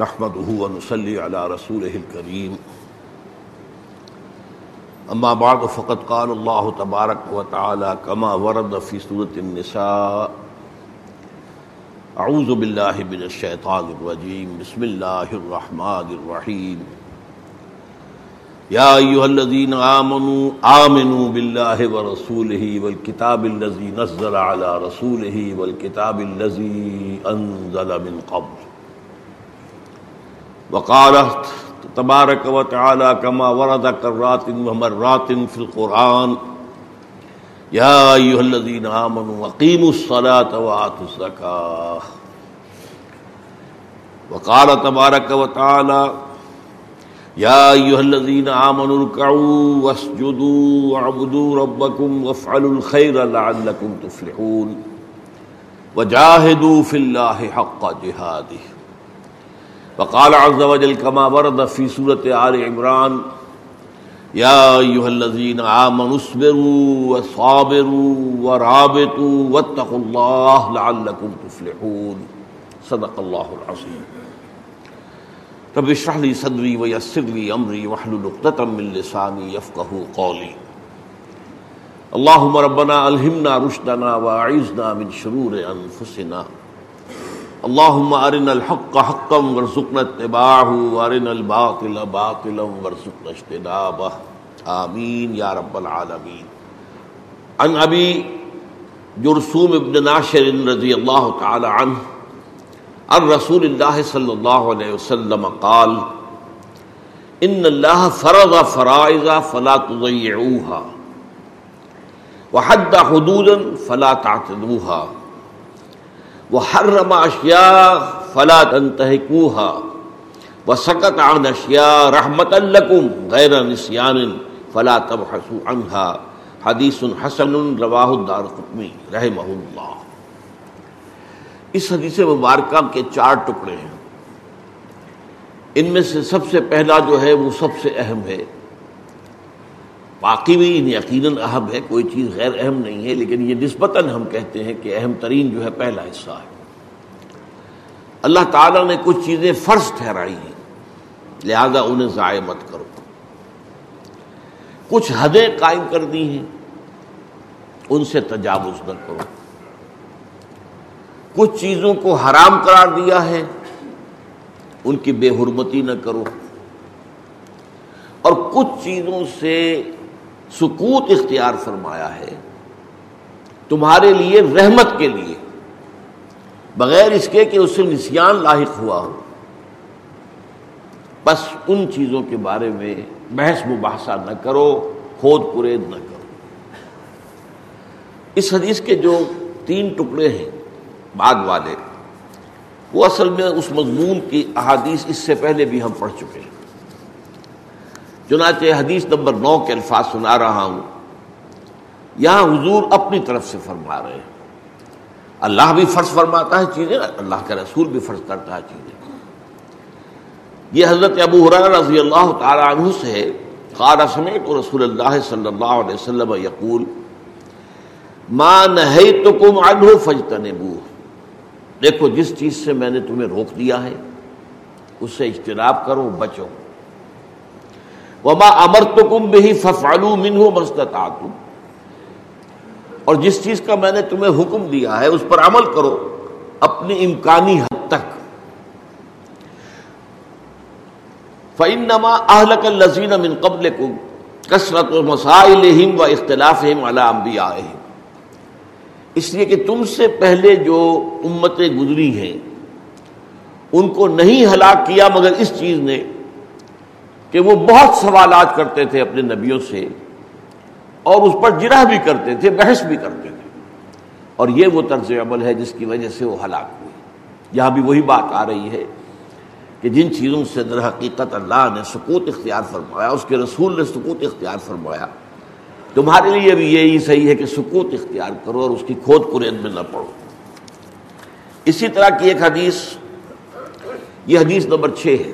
نحمده ونصلي على رسوله الكريم. أما بعد، فقد قال الله تبارك وتعالى كما ورد في سورة النساء أعوذ بالله من الشيطان الرجيم. بسم الله الرحمن الرحيم. يا أيها الذين آمنوا آمنوا بالله ورسوله والكتاب الذي نزل على رسوله والكتاب الذي أنزل من قبل. وقال تبارك وتعالى كما ورد كرات ومرات في القرآن يا أيها الذين آمنوا وقيموا الصلاة وآتوا الزكاة وقال تبارك وتعالى يا أيها الذين آمنوا اركعوا واسجدوا واعبدوا ربكم وافعلوا الخير لعلكم تفلحون وجاهدوا في الله حق جهاده وقال عز وجل كما ورد في سورة آل عمران، يا أيها الذين آمنوا اصبروا وصابروا ورابطوا واتقوا الله لعلكم تفلحون. صدق الله العظيم. رب اشرح لي صدري ويسر لي أمري واحلل عقدة من لساني يفقهوا قولي. اللهم ربنا ألهمنا رشدنا وأعذنا من شرور أنفسنا. اللهم ارنا الحق حقا وارزقنا اتباعه وارنا الباطل باطلا وارزقنا اجتنابه آمین یا رب العالمین۔ عن ابی جرسوم ابن ناشر رضی اللہ تعالی عنہ، عن رسول اللہ صلی اللہ علیہ وسلم قال، ان اللہ فرض فرائض فلا تضيعوها وحد حدودا فلا تعتدوها۔ وہ وحرم اشیاء فلا تنتهكوها وسكت عن اشیاء رحمتا لكم غیر نسیان فلا تبحثوا عنها حدیث حسن رواہ الدارقطنی رحمہ اللہ۔ اس حدیث مبارکہ کے چار ٹکڑے ہیں۔ ان میں سے سب سے پہلا جو ہے وہ سب سے اہم ہے۔ باقی بھی یعنی یقیناً اہم ہے، کوئی چیز غیر اہم نہیں ہے، لیکن یہ نسبتاً ہم کہتے ہیں کہ اہم ترین جو ہے پہلا حصہ ہے۔ اللہ تعالیٰ نے کچھ چیزیں فرض ٹھہرائی ہیں، لہذا انہیں ضائع مت کرو۔ کچھ حدیں قائم کر دی ہیں، ان سے تجاوز نہ کرو۔ کچھ چیزوں کو حرام قرار دیا ہے، ان کی بے حرمتی نہ کرو۔ اور کچھ چیزوں سے سکوت اختیار فرمایا ہے تمہارے لیے رحمت کے لیے، بغیر اس کے کہ اس سے نسیان لاحق ہوا ہو۔ بس ان چیزوں کے بارے میں بحث مباحثہ نہ کرو، کھود پرید نہ کرو۔ اس حدیث کے جو تین ٹکڑے ہیں بعد والے، وہ اصل میں اس مضمون کی احادیث اس سے پہلے بھی ہم پڑھ چکے ہیں۔ چنانچہ حدیث نمبر نو کے الفاظ سنا رہا ہوں۔ یہاں حضور اپنی طرف سے فرما رہے ہیں۔ اللہ بھی فرض فرماتا ہے چیزیں، اللہ کا رسول بھی فرض کرتا ہے چیزیں۔ یہ حضرت ابو حرار رضی اللہ تعالی عنہ سے قال، سمیت رسول اللہ صلی اللہ علیہ وسلم یقول، ما نہیتکم عنہ فجتنبوہ دیکھو، جس چیز سے میں نے تمہیں روک دیا ہے، اس سے اجتناب کرو، بچو۔ وما امرتکم بہ ففعلوا منہ مستطاعتم اور جس چیز کا میں نے تمہیں حکم دیا ہے، اس پر عمل کرو۔ اپنی امکانی حد تک۔ فَإِنَّمَا أَهْلَكَ الَّذِينَ مِن قَبْلِكُمْ كَثْرَةُ مَسَائِلِهِمْ وَإِخْتِلَافِهِمْ عَلَى أَنبِيَائِهِمْ۔ اس لیے کہ تم سے پہلے جو امتیں گزری ہیں، ان کو نہیں ہلاک کیا مگر اس چیز نے کہ وہ بہت سوالات کرتے تھے اپنے نبیوں سے اور اس پر جرح بھی کرتے تھے، بحث بھی کرتے تھے۔ اور یہ وہ طرز عمل ہے جس کی وجہ سے وہ ہلاک ہوئی یہاں بھی وہی بات آ رہی ہے کہ جن چیزوں سے در حقیقت اللہ نے سکوت اختیار فرمایا، اس کے رسول نے سکوت اختیار فرمایا۔ تمہارے لیے بھی یہی صحیح ہے کہ سکوت اختیار کرو اور اس کی کھود کرید میں نہ پڑو۔ اسی طرح کی ایک حدیث، یہ حدیث نمبر چھ ہے۔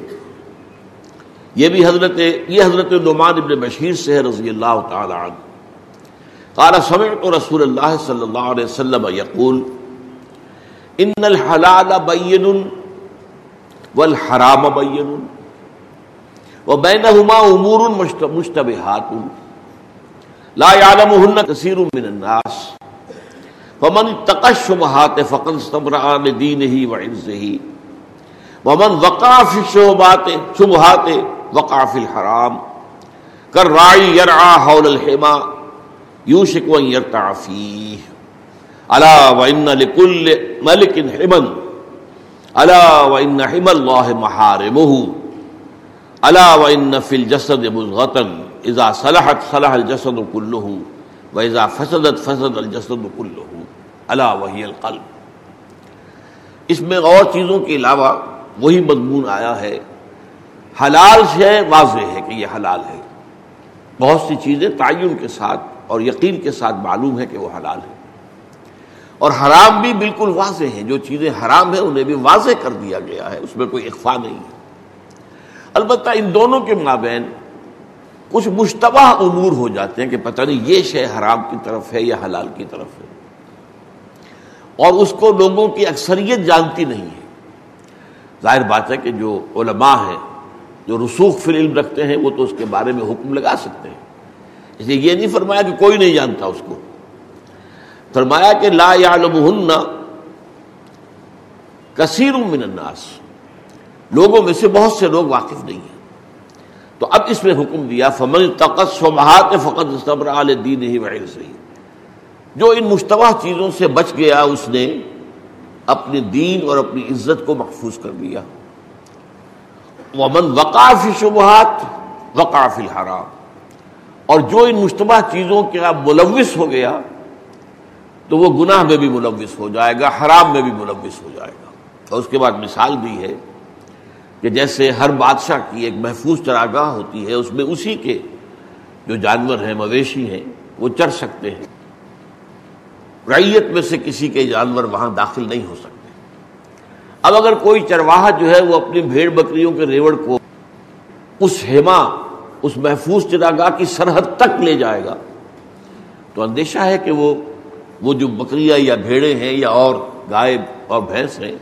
یہ بھی حضرت یہ حضرت نعمان ابن بشیر سے ہے رضی اللہ تعالی عنہ۔ قال سمعت رسول اللہ صلی اللہ علیہ وسلم یقول، ان الحلال بین والحرام بین وبینہما امور مشتبہات، لا يعلمهن كثير من الناس، فمن اتقى الشبهات فقد استبرأ لدينه وعزه ومن وقع في الشبهات شبهات وقع في الحرام كالراعي يرعى حول الحمى يوشك ان يرتع فيه الا وان لكل ملك حما، الا وان حمى الله محارمه الا وان في الجسد مضغه اذا صلحت صلح الجسد كله واذا فسدت فسد الجسد كله الا وهي القلب۔ اس میں اور چیزوں کے علاوہ وہی مضمون آیا ہے۔ حلال سے واضح ہے کہ یہ حلال ہے۔ بہت سی چیزیں تعین کے ساتھ اور یقین کے ساتھ معلوم ہے کہ وہ حلال ہے۔ اور حرام بھی بالکل واضح ہیں جو چیزیں حرام ہیں انہیں بھی واضح کر دیا گیا ہے، اس میں کوئی اخفا نہیں ہے۔ البتہ ان دونوں کے مابین کچھ مشتبہ امور ہو جاتے ہیں کہ پتہ نہیں یہ شے حرام کی طرف ہے یا حلال کی طرف ہے۔ اور اس کو لوگوں کی اکثریت جانتی نہیں ہے۔ ظاہر بات ہے کہ جو علماء ہیں جو رسوخ فی العلم رکھتے ہیں، وہ تو اس کے بارے میں حکم لگا سکتے ہیں۔ اس لیے یہ نہیں فرمایا کہ کوئی نہیں جانتا اس کو۔ فرمایا کہ لا یعلمہن کثیر من الناس۔ لوگوں میں سے بہت سے لوگ واقف نہیں ہیں۔ تو اب اس میں حکم دیا، فمن تقص فقط صبر عال دین ہی وحل صحیح جو ان مشتبہ چیزوں سے بچ گیا، اس نے اپنے دین اور اپنی عزت کو محفوظ کر لیا ومن وقاف شبہات وقاف الحرام۔ اور جو ان مشتبہ چیزوں کے ملوث ہو گیا، تو وہ گناہ میں بھی ملوث ہو جائے گا، حرام میں بھی ملوث ہو جائے گا۔ اور اس کے بعد مثال بھی ہے کہ جیسے ہر بادشاہ کی ایک محفوظ چراگاہ ہوتی ہے، اس میں اسی کے جو جانور ہیں، مویشی ہیں، وہ چر سکتے ہیں۔ ریت میں سے کسی کے جانور وہاں داخل نہیں ہو سکتے۔ اب اگر کوئی چرواہا جو ہے وہ اپنی بھیڑ بکریوں کے ریوڑ کو اس ہیما اس محفوظ چراگاہ کی سرحد تک لے جائے گا، تو اندیشہ ہے کہ وہ وہ جو بکریاں یا بھیڑے ہیں یا اور گائے اور بھینس ہیں،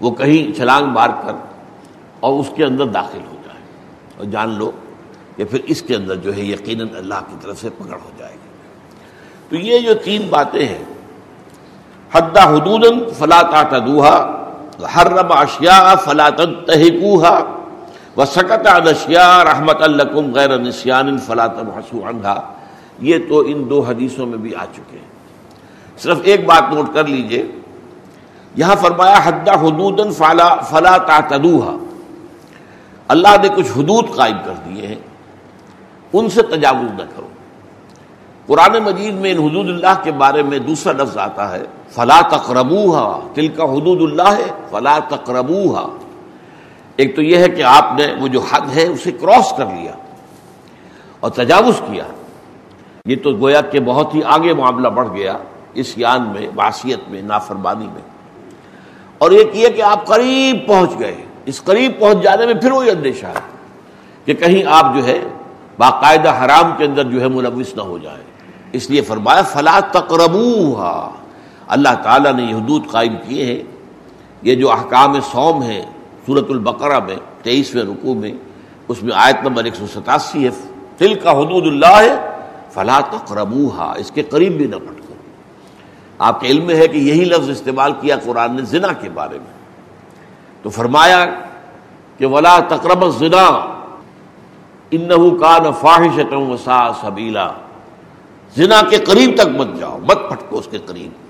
وہ کہیں چھلانگ مار کر اور اس کے اندر داخل ہو جائے۔ اور جان لو کہ پھر اس کے اندر جو ہے یقیناً اللہ کی طرف سے پکڑ ہو جائے گی۔ تو یہ جو تین باتیں ہیں۔ حد حدود فلا تدوہا حرم اشیاء فلا تحکوہا و سکت اشیاء رحمت الکم غیر نسیان فلا تبحثوا عنہا یہ تو ان دو حدیثوں میں بھی آ چکے ہیں۔ صرف ایک بات نوٹ کر لیجیے۔ یہاں فرمایا، حد حدود فلا فلا تعتدوها۔ اللہ نے کچھ حدود قائم کر دیے ہیں۔ ان سے تجاوز نہ کرو۔ قرآن مجید میں ان حدود اللہ کے بارے میں دوسرا لفظ آتا ہے۔ فلا تقربوہا تل کا حدود اللہ ہے، فلا تقربوہا ایک تو یہ ہے کہ آپ نے وہ جو حد ہے اسے کراس کر لیا اور تجاوز کیا۔ یہ تو گویا کہ بہت ہی آگے معاملہ بڑھ گیا اس یان میں معاشیت میں، نافرمانی میں۔ اور ایک یہ کہ آپ قریب پہنچ گئے۔ اس قریب پہنچ جانے میں پھر وہی اندیشہ ہے کہ کہیں آپ جو ہے باقاعدہ حرام کے اندر جو ہے ملوث نہ ہو جائے۔ اس لیے فرمایا، فلا تقربوہا اللہ تعالیٰ نے یہ حدود قائم کیے ہیں۔ یہ جو احکام سوم ہے سورت البقرہ میں، تیئیسویں رکوع میں، اس میں آیت نمبر ایک سو ستاسی ہے۔ دل کا حدود اللہ ہے، فلا تقربوہا، اس کے قریب بھی نہ پٹکو آپ کے علم میں ہے کہ یہی لفظ استعمال کیا قرآن نے زنا کے بارے میں۔ تو فرمایا کہ ولا تقرب زنا انہو کان فاحشۃ وسا سبیلا۔ زنا کے قریب تک مت جاؤ، مت پھٹکو اس کے قریب۔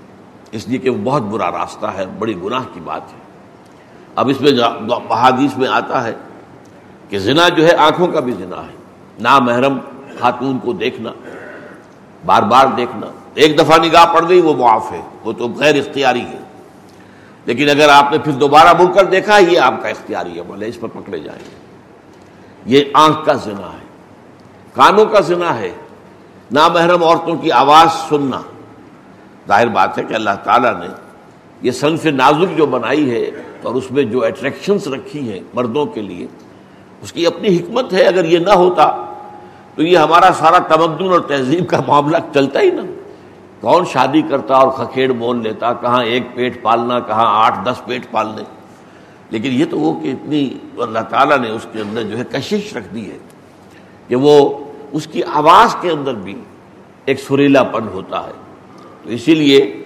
اس لیے کہ وہ بہت برا راستہ ہے، بڑی گناہ کی بات ہے۔ اب اس میں حادیث میں آتا ہے کہ زنا جو ہے، آنکھوں کا بھی زنا ہے۔ نامحرم خاتون کو دیکھنا، بار بار دیکھنا۔ ایک دفعہ نگاہ پڑ گئی، وہ معاف ہے۔ وہ تو غیر اختیاری ہے۔ لیکن اگر آپ نے پھر دوبارہ مڑ کر دیکھا، یہ آپ کا اختیاری عمل ہے اس پر پکڑے جائیں۔ گے یہ آنکھ کا زنا ہے۔ کانوں کا زنا ہے۔ نامحرم عورتوں کی آواز سننا۔ ظاہر بات ہے کہ اللہ تعالیٰ نے یہ صنف نازک جو بنائی ہے اور اس میں جو اٹریکشنز رکھی ہیں مردوں کے لیے، اس کی اپنی حکمت ہے، اگر یہ نہ ہوتا تو یہ ہمارا سارا تمدن اور تہذیب کا معاملہ چلتا ہی نہ۔ کون شادی کرتا اور کھکھیڑ مول لیتا، کہاں ایک پیٹ پالنا، کہاں آٹھ دس پیٹ پالنے۔ لیکن یہ تو وہ کہ اتنی اللہ تعالیٰ نے اس کے اندر جو ہے کشش رکھ دی ہے کہ وہ اس کی آواز کے اندر بھی ایک سریلا پن ہوتا ہے۔ تو اسی لیے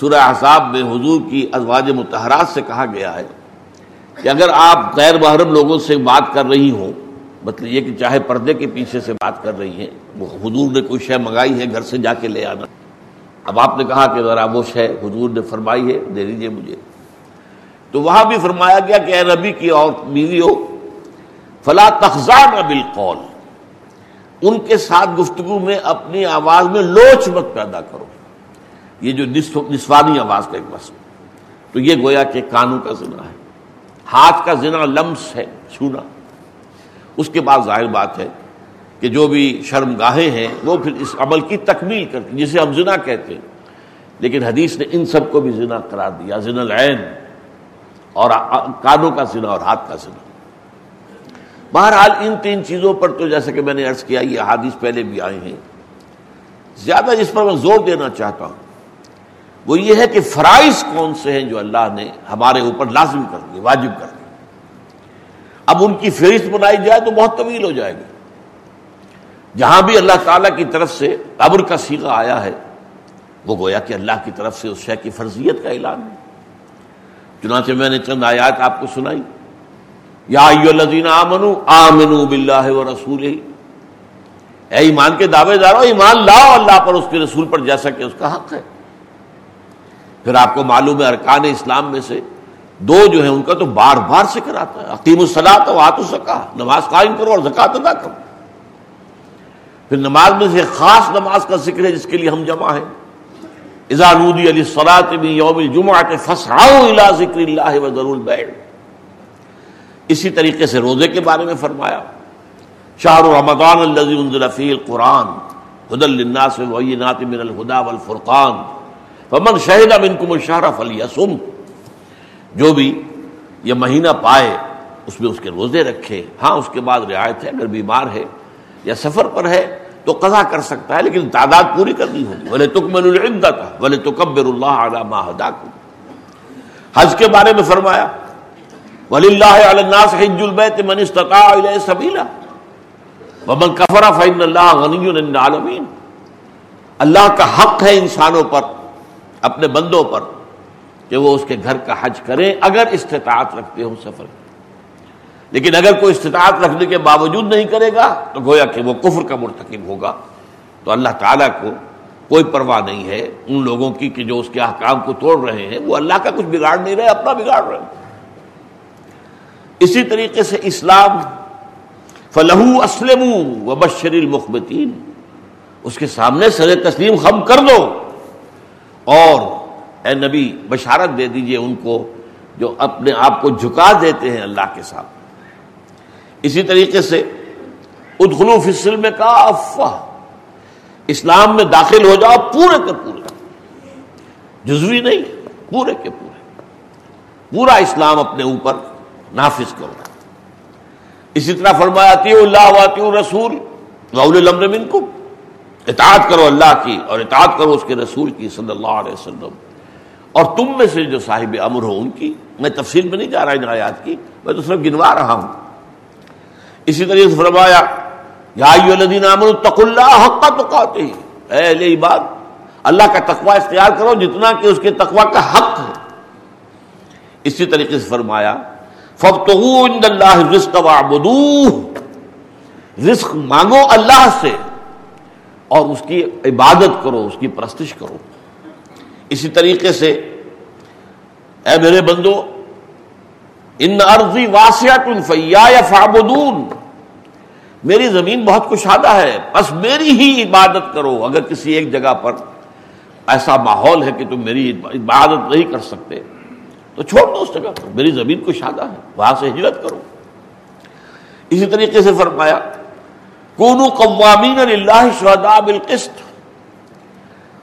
سورہ احساب میں حضور کی ازواج متحرات سے کہا گیا ہے کہ اگر آپ غیر محرم لوگوں سے بات کر رہی ہوں مطلب یہ کہ چاہے پردے کے پیچھے سے بات کر رہی ہیں، وہ حضور نے کوئی شے منگائی ہے گھر سے جا کے لے آنا۔ اب آپ نے کہا کہ ذرا وہ شے حضور نے فرمائی ہے، دے دیجیے مجھے۔ تو وہاں بھی فرمایا گیا کہ اے نبی کی اور بیوی ہو فلا تخزان بالقول۔ ان کے ساتھ گفتگو میں اپنی آواز میں لوچ مت پیدا کرو۔ یہ جو نسوانی آواز کا ایک مسئلہ تو یہ گویا کہ کانوں کا ذنا ہے۔ ہاتھ کا ذنا لمس ہے، چھونا۔ اس کے بعد ظاہر بات ہے کہ جو بھی شرم گاہیں ہیں، وہ پھر اس عمل کی تکمیل کرتی جسے ہم زنا کہتے ہیں۔ لیکن حدیث نے ان سب کو بھی زنا قرار دیا، زنا العین۔ اور کانوں کا زنا اور ہاتھ کا زنا۔ بہرحال ان تین چیزوں پر تو جیسے کہ میں نے عرض کیا، یہ حادث پہلے بھی آئے ہیں۔ زیادہ جس پر میں زور دینا چاہتا ہوں وہ یہ ہے کہ فرائض کون سے ہیں جو اللہ نے ہمارے اوپر لازم کر دیے، واجب کر دیے۔ اب ان کی فہرست بنائی جائے تو بہت طویل ہو جائے گی۔ جہاں بھی اللہ تعالیٰ کی طرف سے قبر کا سیگا آیا ہے، وہ گویا کہ اللہ کی طرف سے اس شے کی فرضیت کا اعلان ہے۔ چنانچہ میں نے چند آیات آپ کو سنائی۔ یا آمنو آمنو باللہ و رسول اے ایمان کے دعوے دارو، ایمان لاؤ اللہ پر، اس کے رسول پر، جیسا کہ اس کا حق ہے۔ پھر آپ کو معلوم ہے ارکان اسلام میں سے دو جو ہیں ان کا تو بار بار ذکر آتا ہے عقیم الصلاح تو آت سکا نماز قائم کرو اور زکات ادا کرو۔ پھر نماز میں سے خاص نماز کا ذکر ہے جس کے لیے ہم جمع ہیں۔ ازانودی علی سلاط یوم الجمعہ کے فساؤ الا ذکر اللہ و ضرور بیٹھ اسی طریقے سے روزے کے بارے میں فرمایا۔ شاہ رمضان الزی الفی القرآن حد الناس وینات من الہدا والفرقان۔ فمن شہد منکم الشہر فلیسم جو بھی یہ مہینہ پائے، اس میں اس کے روزے رکھے۔ ہاں اس کے بعد رعایت ہے، اگر بیمار ہے یا سفر پر ہے تو قضا کر سکتا ہے، لیکن تعداد پوری کرنی ہوگی۔ بولے تکمل العدت بولے تکبر اللہ علی ما ہداکم حج کے بارے میں فرمایا ولی اللہ علی الناس حج البیت من استطاع الیہ سبیلا ومن کفر فإن اللہ غنی عن العالمین اللہ کا حق ہے انسانوں پر اپنے بندوں پر کہ وہ اس کے گھر کا حج کریں اگر استطاعت رکھتے ہوں سفر لیکن اگر کوئی استطاعت رکھنے کے باوجود نہیں کرے گا تو گویا کہ وہ کفر کا مرتکب ہوگا۔ تو اللہ تعالیٰ کو کوئی پرواہ نہیں ہے ان لوگوں کی کہ جو اس کے احکام کو توڑ رہے ہیں، وہ اللہ کا کچھ بگاڑ نہیں رہے، اپنا بگاڑ رہے ہیں۔ اسی طریقے سے اسلام فلح اسلم و بشر المخبتین اس کے سامنے سر تسلیم خم کر دو۔ اور اے نبی بشارت دے دیجیے ان کو جو اپنے آپ کو جھکا دیتے ہیں اللہ کے ساتھ۔ اسی طریقے سے ادخلو فصل میں کا اسلام میں داخل ہو جاؤ پورے کے پورے۔ جزوی نہیں، پورے کے پورے۔ پورا اسلام اپنے اوپر نافذ کرو۔ اسی طرح فرمایا اللہ واطی رسول غول منکم۔ اطاعت کرو اللہ کی اور اطاعت کرو اس کے رسول کی صلی اللہ علیہ وسلم۔ اور تم میں سے جو صاحب امر ہو ان کی، میں تفصیل میں نہیں جا رہا ان آیات کی، میں تو صرف گنوا رہا ہوں۔ اسی طریقے سے فرمایا، یا تق اللہ حق تو اے بات اللہ کا تقوی اختیار کرو جتنا کہ اس کے تقوی کا حق ہے۔ اسی طریقے سے فرمایا فب اللہ رزق رزق مانگو اللہ سے۔ اور اس کی عبادت کرو، اس کی پرستش کرو۔ اسی طریقے سے، اے میرے بندو، ان عرضی واسعت الفیا فابدون میری زمین بہت کشادہ ہے، بس میری ہی عبادت کرو۔ اگر کسی ایک جگہ پر ایسا ماحول ہے کہ تم میری عبادت نہیں کر سکتے، تو چھوڑ دو اس جگہ پر۔ میری زمین کو شادہ ہے، وہاں سے ہجرت کرو۔ اسی طریقے سے فرمایا کونو قوامین اللہ شہداء بالقسط۔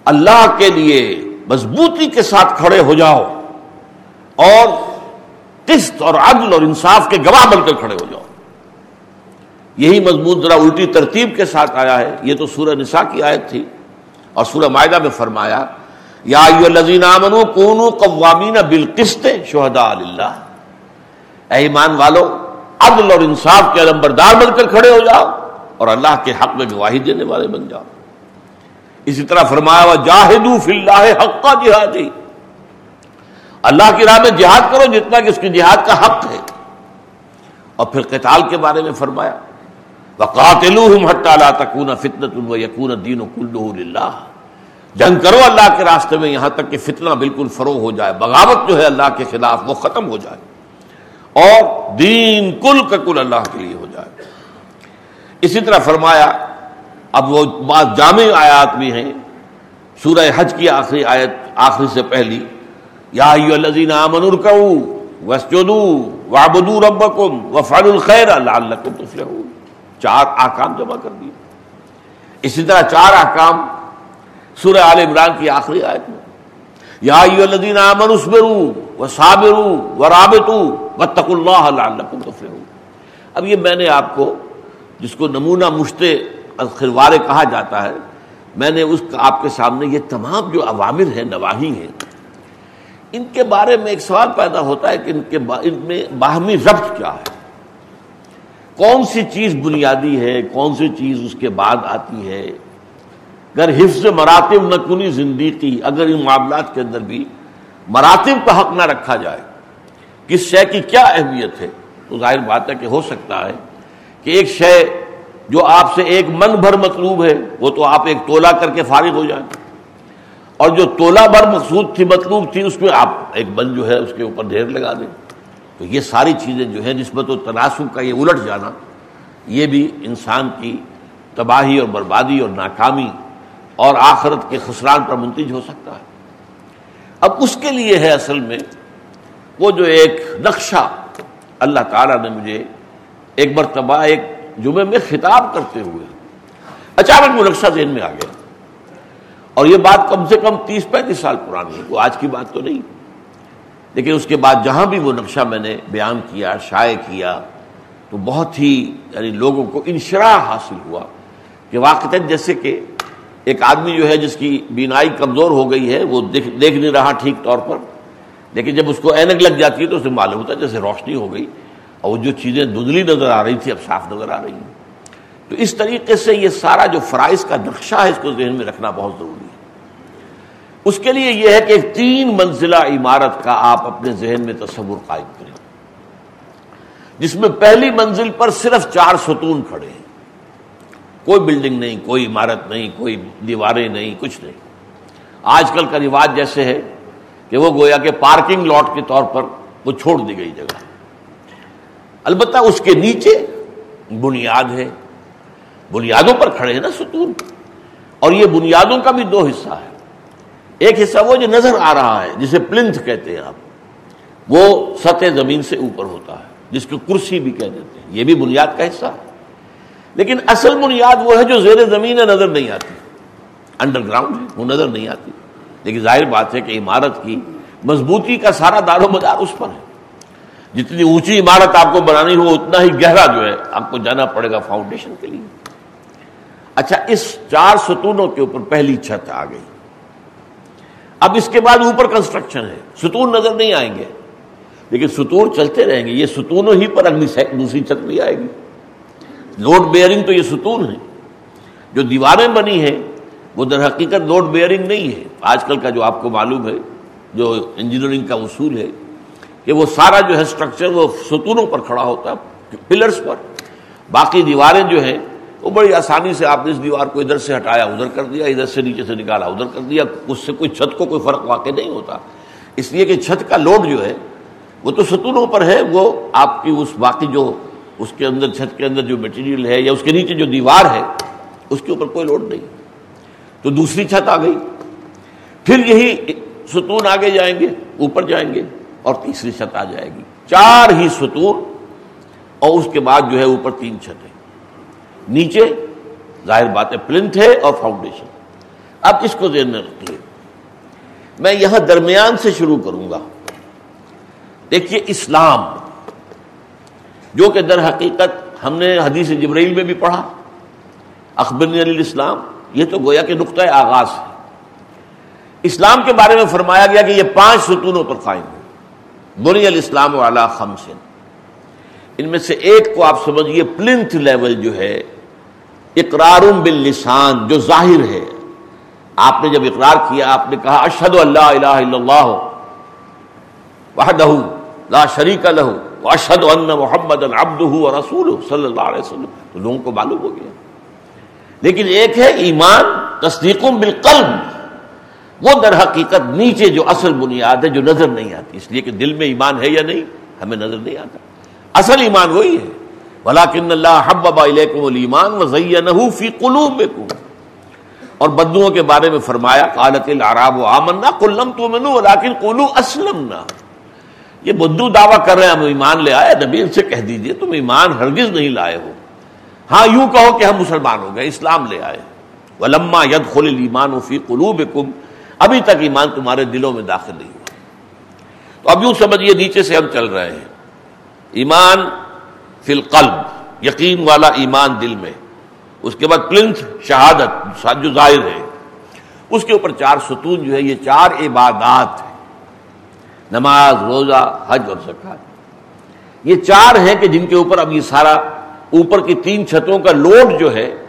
اللہ کے لیے مضبوطی کے ساتھ کھڑے ہو جاؤ اور قسط اور عدل اور انصاف کے گواہ بن کر کھڑے ہو جاؤ۔ یہی مضمون ذرا الٹی ترتیب کے ساتھ آیا ہے۔ یہ تو سورہ نساء کی آیت تھی اور سورہ معاہدہ میں فرمایا، یا کونو قوامین بالقسط شہداء اللہ اے ایمان والو، عدل اور انصاف کے علمبردار بن کر کھڑے ہو جاؤ۔ اور اللہ کے حق میں گواہی دینے والے بن جاؤ۔ اسی طرح فرمایا ہوا جاہدو فی اللہ حق کا جہادی اللہ کی راہ میں جہاد کرو جتنا کہ اس کی جہاد کا حق ہے۔ اور پھر قتال کے بارے میں فرمایا وقاتلوہم حتی لا تکون فتنۃ و یکون الدین کلہ للہ جنگ کرو اللہ کے راستے میں یہاں تک کہ فتنہ بالکل فروغ ہو جائے، بغاوت جو ہے اللہ کے خلاف وہ ختم ہو جائے۔ اور دین کل کا کل اللہ کے لیے ہو جائے۔ اسی طرح فرمایا، اب وہ بعض جامع آیات بھی ہیں، سورہ حج کی آخری آیت، آخری سے پہلی، یا الذین آمنوا ارکعوا واسجدوا وعبدوا ربکم وفعلوا الخير لعلکم تفلحون۔ چار احکام جمع کر دیے۔ اسی طرح چار احکام سورہ آل عمران کی آخری آیت میں۔ یا ایو الذین آمنوا اصبروا وصابروا ورابطوا واتقوا اللہ لعلکم تفلحون۔ اب یہ میں نے آپ کو جس کو نمونہ مشتے خلوارے کہا جاتا ہے، میں نے اس آپ کے سامنے یہ تمام جو عوامر ہیں نواحی ہیں، ان کے بارے میں ایک سوال پیدا ہوتا ہے کہ ان کے ان میں باہمی ضبط کیا ہے؟ کون سی چیز بنیادی ہے؟ کون سی چیز اس کے بعد آتی ہے؟ اگر حفظ مراتب نہ کنی زندگی، اگر ان معاملات کے اندر بھی مراتب کا حق نہ رکھا جائے، کس شے کی کیا اہمیت ہے؟ تو ظاہر بات ہے کہ ہو سکتا ہے۔ کہ ایک شے جو آپ سے ایک من بھر مطلوب ہے، وہ تو آپ ایک تولا کر کے فارغ ہو جائیں اور جو تولا بھر مقصود تھی، مطلوب تھی، اس میں آپ ایک بن جو ہے، اس کے اوپر ڈھیر لگا دیں۔ تو یہ ساری چیزیں جو ہے نسبت و تناسب کا یہ الٹ جانا، یہ بھی انسان کی تباہی اور بربادی اور ناکامی اور آخرت کے خسران پر منتج ہو سکتا ہے۔ اب اس کے لیے ہے اصل میں وہ جو ایک نقشہ اللہ تعالیٰ نے مجھے ایک مرتبہ ایک جمعے میں خطاب کرتے ہوئے اچانک وہ نقشہ ذہن میں آ گیا۔ اور یہ بات کم سے کم تیس پینتیس سال پرانی ہے، وہ آج کی بات تو نہیں۔ لیکن اس کے بعد جہاں بھی وہ نقشہ میں نے بیان کیا، شائع کیا، تو بہت ہی یعنی لوگوں کو انشراح حاصل ہوا کہ واقع جیسے کہ ایک آدمی جو ہے جس کی بینائی کمزور ہو گئی ہے، وہ دیکھ دیکھ نہیں رہا ٹھیک طور پر، لیکن جب اس کو اینک لگ جاتی ہے تو اسے معلوم ہوتا ہے جیسے روشنی ہو گئی۔ اور وہ جو چیزیں دھندلی نظر آ رہی تھی، اب صاف نظر آ رہی ہیں۔ تو اس طریقے سے یہ سارا جو فرائض کا نقشہ ہے، اس کو ذہن میں رکھنا بہت ضروری ہے۔ اس کے لیے یہ ہے کہ ایک تین منزلہ عمارت کا آپ اپنے ذہن میں تصور قائم کریں۔ جس میں پہلی منزل پر صرف چار ستون کھڑے ہیں۔ کوئی بلڈنگ نہیں، کوئی عمارت نہیں، کوئی دیواریں نہیں، کچھ نہیں۔ آج کل کا رواج جیسے ہے کہ وہ گویا کہ پارکنگ لاٹ کے طور پر وہ چھوڑ دی گئی جگہ۔ البتہ اس کے نیچے بنیاد ہے۔ بنیادوں پر کھڑے ہیں نا ستون۔ اور یہ بنیادوں کا بھی دو حصہ ہے۔ ایک حصہ وہ جو نظر آ رہا ہے، جسے پلنتھ کہتے ہیں آپ۔ وہ سطح زمین سے اوپر ہوتا ہے، جس کو کرسی بھی کہہ دیتے ہیں۔ یہ بھی بنیاد کا حصہ ہے۔ لیکن اصل بنیاد وہ ہے جو زیر زمین نظر نہیں آتی۔ انڈر گراؤنڈ ہے، وہ نظر نہیں آتی۔ لیکن ظاہر بات ہے کہ عمارت کی مضبوطی کا سارا دار و مدار اس پر ہے۔ جتنی اونچی عمارت آپ کو بنانی ہو، اتنا ہی گہرا جو ہے آپ کو جانا پڑے گا فاؤنڈیشن کے لیے۔ اچھا اس چار ستونوں کے اوپر پہلی چھت آ گئی۔ اب اس کے بعد اوپر کنسٹرکشن ہے۔ ستون نظر نہیں آئیں گے۔ لیکن ستون چلتے رہیں گے۔ یہ ستونوں ہی پر اگلی دوسری چھت بھی آئے گی۔ لوڈ بیئرنگ تو یہ ستون ہے۔ جو دیواریں بنی ہیں، وہ در حقیقت لوڈ بیئرنگ نہیں ہے۔ آج کل کا جو آپ کو معلوم ہے، جو انجینئرنگ کا اصول ہے کہ وہ سارا جو ہے اسٹرکچر وہ ستونوں پر کھڑا ہوتا ہے پلرس پر۔ باقی دیواریں جو ہیں، وہ بڑی آسانی سے آپ نے اس دیوار کو ادھر سے ہٹایا، ادھر کر دیا، ادھر سے نیچے سے نکالا، ادھر کر دیا، اس سے کوئی چھت کو کوئی فرق واقع نہیں ہوتا۔ اس لیے کہ چھت کا لوڈ جو ہے، وہ تو ستونوں پر ہے، وہ آپ کی اس باقی جو اس کے اندر، چھت کے اندر جو مٹیریل ہے یا اس کے نیچے جو دیوار ہے، اس کے اوپر کوئی لوڈ نہیں۔ تو دوسری چھت آ گئی۔ پھر یہی ستون آگے جائیں گے، اوپر جائیں گے۔ اور تیسری چھت آ جائے گی۔ چار ہی ستون اور اس کے بعد جو ہے اوپر تین چھتیں۔ نیچے ظاہر بات ہے پلنٹ ہے اور فاؤنڈیشن۔ اب اس کو ذہن میں رکھیے میں یہاں درمیان سے شروع کروں گا۔ دیکھیے اسلام، جو کہ در حقیقت ہم نے حدیث جبرائیل میں بھی پڑھا۔ اخبر علی اسلام یہ تو گویا کہ نقطۂ آغاز ہے۔ اسلام کے بارے میں فرمایا گیا کہ یہ پانچ ستونوں پر قائم ہے۔ بنی الاسلام والا خمسن ان میں سے ایک کو آپ سمجھیے پلنتھ لیول جو ہے اقرار باللسان، جو ظاہر ہے۔ آپ نے جب اقرار کیا، آپ نے کہا اشد اللہ الہ الا اللہ وحدہ لا شریک لہو اشد ان محمد عبدہ رسول صلی اللہ علیہ وسلم۔ تو لوگوں کو معلوم ہو گیا۔ لیکن ایک ہے ایمان تصدیق بالقلب۔ وہ در حقیقت نیچے جو اصل بنیاد ہے، جو نظر نہیں آتی۔ اس لیے کہ دل میں ایمان ہے یا نہیں، ہمیں نظر نہیں آتا۔ اصل ایمان وہی ہے۔ ولاکن اللہ حبب الیکم الایمان وزینہ فی قلوبکم اور بدوؤں کے بارے میں فرمایا، قالت العراب و آمنا قل لم تؤمنوا ولكن قولوا اسلمنا یہ بدو دعویٰ کر رہے ہیں، ہم ایمان لے آئے۔ نبی ان سے کہہ دیجیے، تم ایمان ہرگز نہیں لائے ہو۔ ہاں یوں کہو کہ ہم مسلمان ہو گئے، اسلام لے آئے۔ ولما يدخل الايمان في قلوبكم۔ ابھی تک ایمان تمہارے دلوں میں داخل نہیں ہوا۔ تو اب یوں سمجھیے نیچے سے ہم چل رہے ہیں۔ ایمان فی القلب، یقین والا ایمان دل میں۔ اس کے بعد پلنتھ شہادت، جو ظاہر ہے۔ اس کے اوپر چار ستون جو ہے، یہ چار عبادات ہیں۔ نماز، روزہ، حج اور زکات یہ چار ہیں کہ جن کے اوپر اب یہ سارا اوپر کی تین چھتوں کا لوڈ جو ہے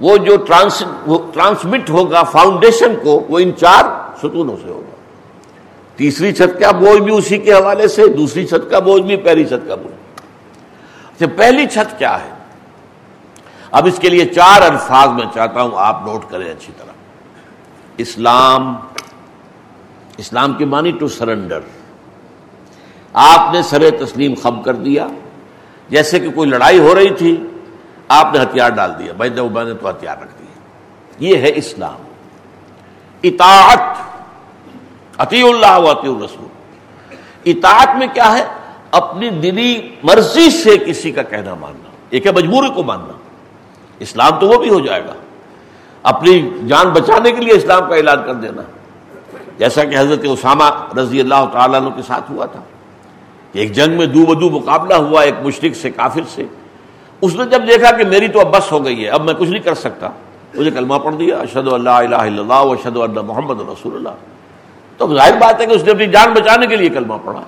وہ جو ٹرانس ٹرانسمٹ ہوگا فاؤنڈیشن کو، وہ ان چار ستونوں سے ہوگا۔ تیسری چھت کا بوجھ بھی اسی کے حوالے سے، دوسری چھت کا بوجھ بھی، پہلی چھت کا بوجھ۔ اچھا پہلی چھت کیا ہے؟ اب اس کے لیے چار الفاظ میں چاہتا ہوں آپ نوٹ کریں اچھی طرح۔ اسلام اسلام کے معنی ٹو سرنڈر آپ نے سر تسلیم خم کر دیا۔ جیسے کہ کوئی لڑائی ہو رہی تھی آپ نے ہتھیار ڈال دیا بھائی نے تو ہتھیار رکھ دیا۔ یہ ہے اسلام۔ اطاعت عطی اللہ و عطی الرسول۔ اطاعت میں کیا ہے؟ اپنی دلی مرضی سے کسی کا کہنا ماننا، ایک ہے مجبوری کو ماننا۔ اسلام تو وہ بھی ہو جائے گا۔ اپنی جان بچانے کے لیے اسلام کا اعلان کر دینا۔ جیسا کہ حضرت اسامہ رضی اللہ تعالیٰ عنہ کے ساتھ ہوا تھا ایک جنگ میں دو بدو مقابلہ ہوا، ایک مشرق سے کافر سے۔ اس نے جب دیکھا کہ میری تو اب بس ہو گئی ہے، اب میں کچھ نہیں کر سکتا۔ مجھے کلمہ پڑھ دیا اشد اللہ الہ الا اللہ اشد اللہ محمد رسول اللہ۔ تو ظاہر بات ہے کہ اس نے اپنی جان بچانے کے لیے کلمہ پڑھا۔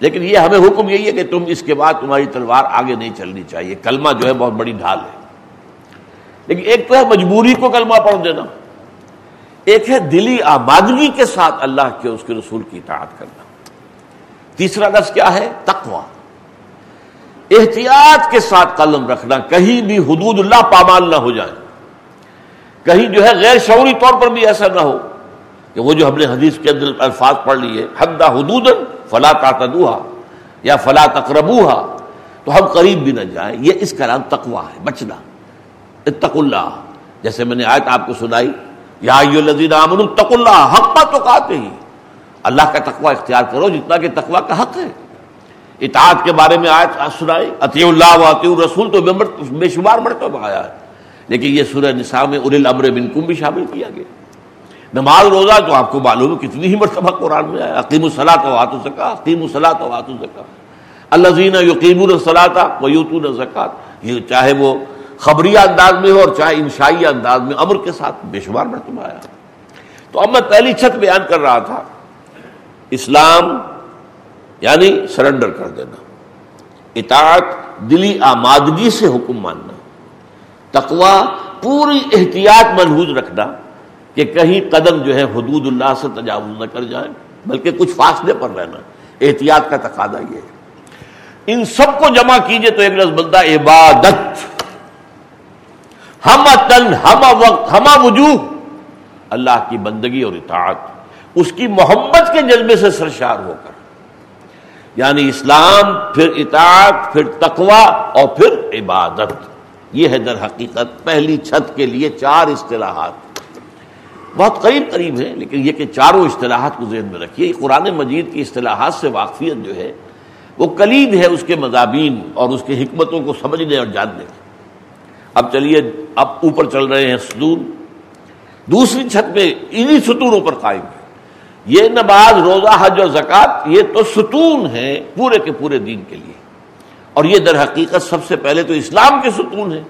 لیکن یہ ہمیں حکم یہی ہے کہ تم اس کے بعد تمہاری تلوار آگے نہیں چلنی چاہیے۔ کلمہ جو ہے بہت بڑی ڈھال ہے۔ لیکن ایک تو ہے مجبوری کو کلمہ پڑھ دینا۔ ایک ہے دلی آبادگی کے ساتھ اللہ کے اس کے رسول کی اطاعت کرنا۔ تیسرا لفظ کیا ہے؟ تقوا احتیاط کے ساتھ قلم رکھنا، کہیں بھی حدود اللہ پامال نہ ہو جائے۔ کہیں جو ہے غیر شعوری طور پر بھی ایسا نہ ہو کہ وہ جو ہم نے حدیث کے اندر الفاظ پڑھ لیے حد حدود، فلا تعتدوها یا فلا تقربوها تو ہم قریب بھی نہ جائیں۔ یہ اس کا نام تقوا ہے، بچنا۔ اتق اللہ۔ جیسے میں نے آیت آپ کو سنائی، یا الذین آمنوا اتقوا اللہ حق تو کہتے ہی اللہ کا تقوا اختیار کرو، جتنا کہ تقوا کا حق ہے۔ اطاعت کے بارے میں آیت سنائی اطیع اللہ و اطیع رسول تو بے شمار مرتبہ آیا ہے۔ لیکن یہ سورہ نساء میں ار الامر منکم بھی شامل کیا گیا۔ نماز روزہ تو آپ کو معلوم ہے کتنی ہی مرتبہ قرآن میں آیا۔ عقیم الصلاۃ و آت الزکا عقیم الصلاۃ و آت الزکا اللہ زین یقیم الصلاۃ و یوتون الزکات یہ چاہے وہ خبری انداز میں ہو اور چاہے انشائی انداز میں امر کے ساتھ بے شمار مرتبہ آیا۔ تو اب میں پہلی چھت بیان کر رہا تھا۔ اسلام یعنی سرنڈر کر دینا۔ اطاعت دلی آمادگی سے حکم ماننا۔ تقوا پوری احتیاط محفوظ رکھنا کہ کہیں قدم جو ہے حدود اللہ سے تجاوز نہ کر جائیں بلکہ کچھ فاصلے پر رہنا۔ احتیاط کا تقاضا یہ ہے۔ ان سب کو جمع کیجیے تو ایک لفظ بنتا عبادت۔ ہم تن ہم وقت ہم وجوہ۔ اللہ کی بندگی اور اطاعت، اس کی محبت کے جذبے سے سرشار ہو کر۔ یعنی اسلام، پھر اطاعت، پھر تقوا اور پھر عبادت۔ یہ ہے در حقیقت پہلی چھت کے لیے چار اصطلاحات۔ بہت قریب قریب ہیں، لیکن یہ کہ چاروں اصطلاحات کو ذہن میں رکھیے قرآن مجید کی اصطلاحات سے واقفیت جو ہے، وہ کلید ہے اس کے مضامین اور اس کی حکمتوں کو سمجھنے اور جاننے۔ کی اب چلیے، اب اوپر چل رہے ہیں ستون دوسری چھت میں انہی ستونوں پر قائم ہے۔ یہ نماز، روزہ، حج اور زکوٰۃ، یہ تو ستون ہے پورے کے پورے دین کے لیے۔ اور یہ در حقیقت سب سے پہلے تو اسلام کے ستون ہے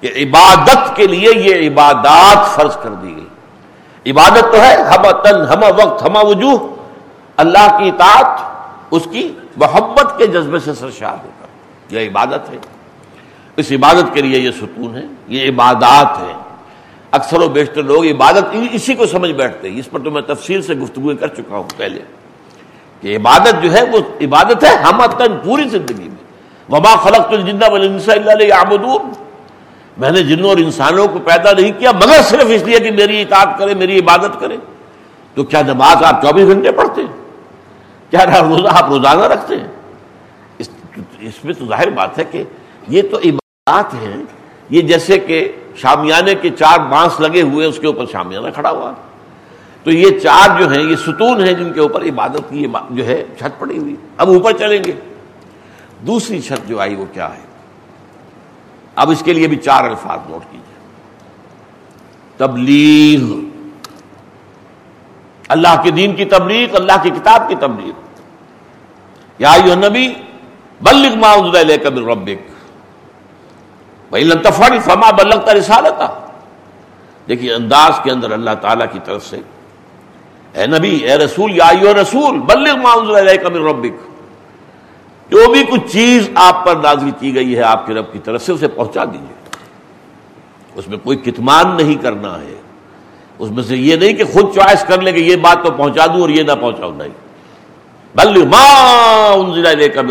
کہ عبادت کے لیے یہ عبادات فرض کر دی گئی۔ عبادت تو ہے ہم تن ہم وقت ہم وجوہ۔ اللہ کی اطاعت، اس کی محبت کے جذبے سے سرشار ہوگا یہ عبادت ہے۔ اس عبادت کے لیے یہ ستون ہے یہ عبادات ہے اکثر و بیشتر لوگ عبادت اسی کو سمجھ بیٹھتے ہیں۔ اس پر تو میں تفصیل سے گفتگو کر چکا ہوں پہلے کہ عبادت جو ہے وہ عبادت ہے ہم تن پوری زندگی میں۔ وبا خلق اللہ میں نے جنوں اور انسانوں کو پیدا نہیں کیا، مگر صرف اس لیے کہ میری اطاعت کرے میری عبادت کرے تو کیا نماز آپ چوبیس گھنٹے پڑھتے ہیں؟ کیا روزہ آپ روزانہ رکھتے ہیں؟ اس میں تو ظاہر بات ہے کہ یہ تو عبادات ہیں۔ یہ جیسے کہ شامیانے کے چار بانس لگے ہوئے اس کے اوپر شامیانہ کھڑا ہوا۔ تو یہ چار جو ہیں، یہ ستون ہیں جن کے اوپر عبادت کی جو ہے، چھت پڑی ہوئی۔ اب اوپر چلیں گے۔ دوسری چھت جو آئی وہ کیا ہے؟ اب اس کے لیے بھی چار الفاظ نوٹ کیجیے تبلیغ۔ اللہ کے دین کی تبلیغ، اللہ کی کتاب کی تبلیغ۔ یا نبی بلغ ما الیک من ربک۔ تفڑ فما بلغت رسالتا دیکھیے، انداز کے اندر اللہ تعالیٰ کی طرف سے، اے نبی، اے رسول، یا رسول، بلغ ما الیک من ربک۔ جو بھی کچھ چیز آپ پر نازل کی گئی ہے، آپ کے رب کی طرف سے اسے پہنچا دیجیے اس میں کوئی کتمان نہیں کرنا ہے۔ اس میں سے یہ نہیں کہ خود چوائس کر لیں کہ یہ بات تو پہنچا دوں اور یہ نہ پہنچاؤں، نہیں۔ بل ماں لے کر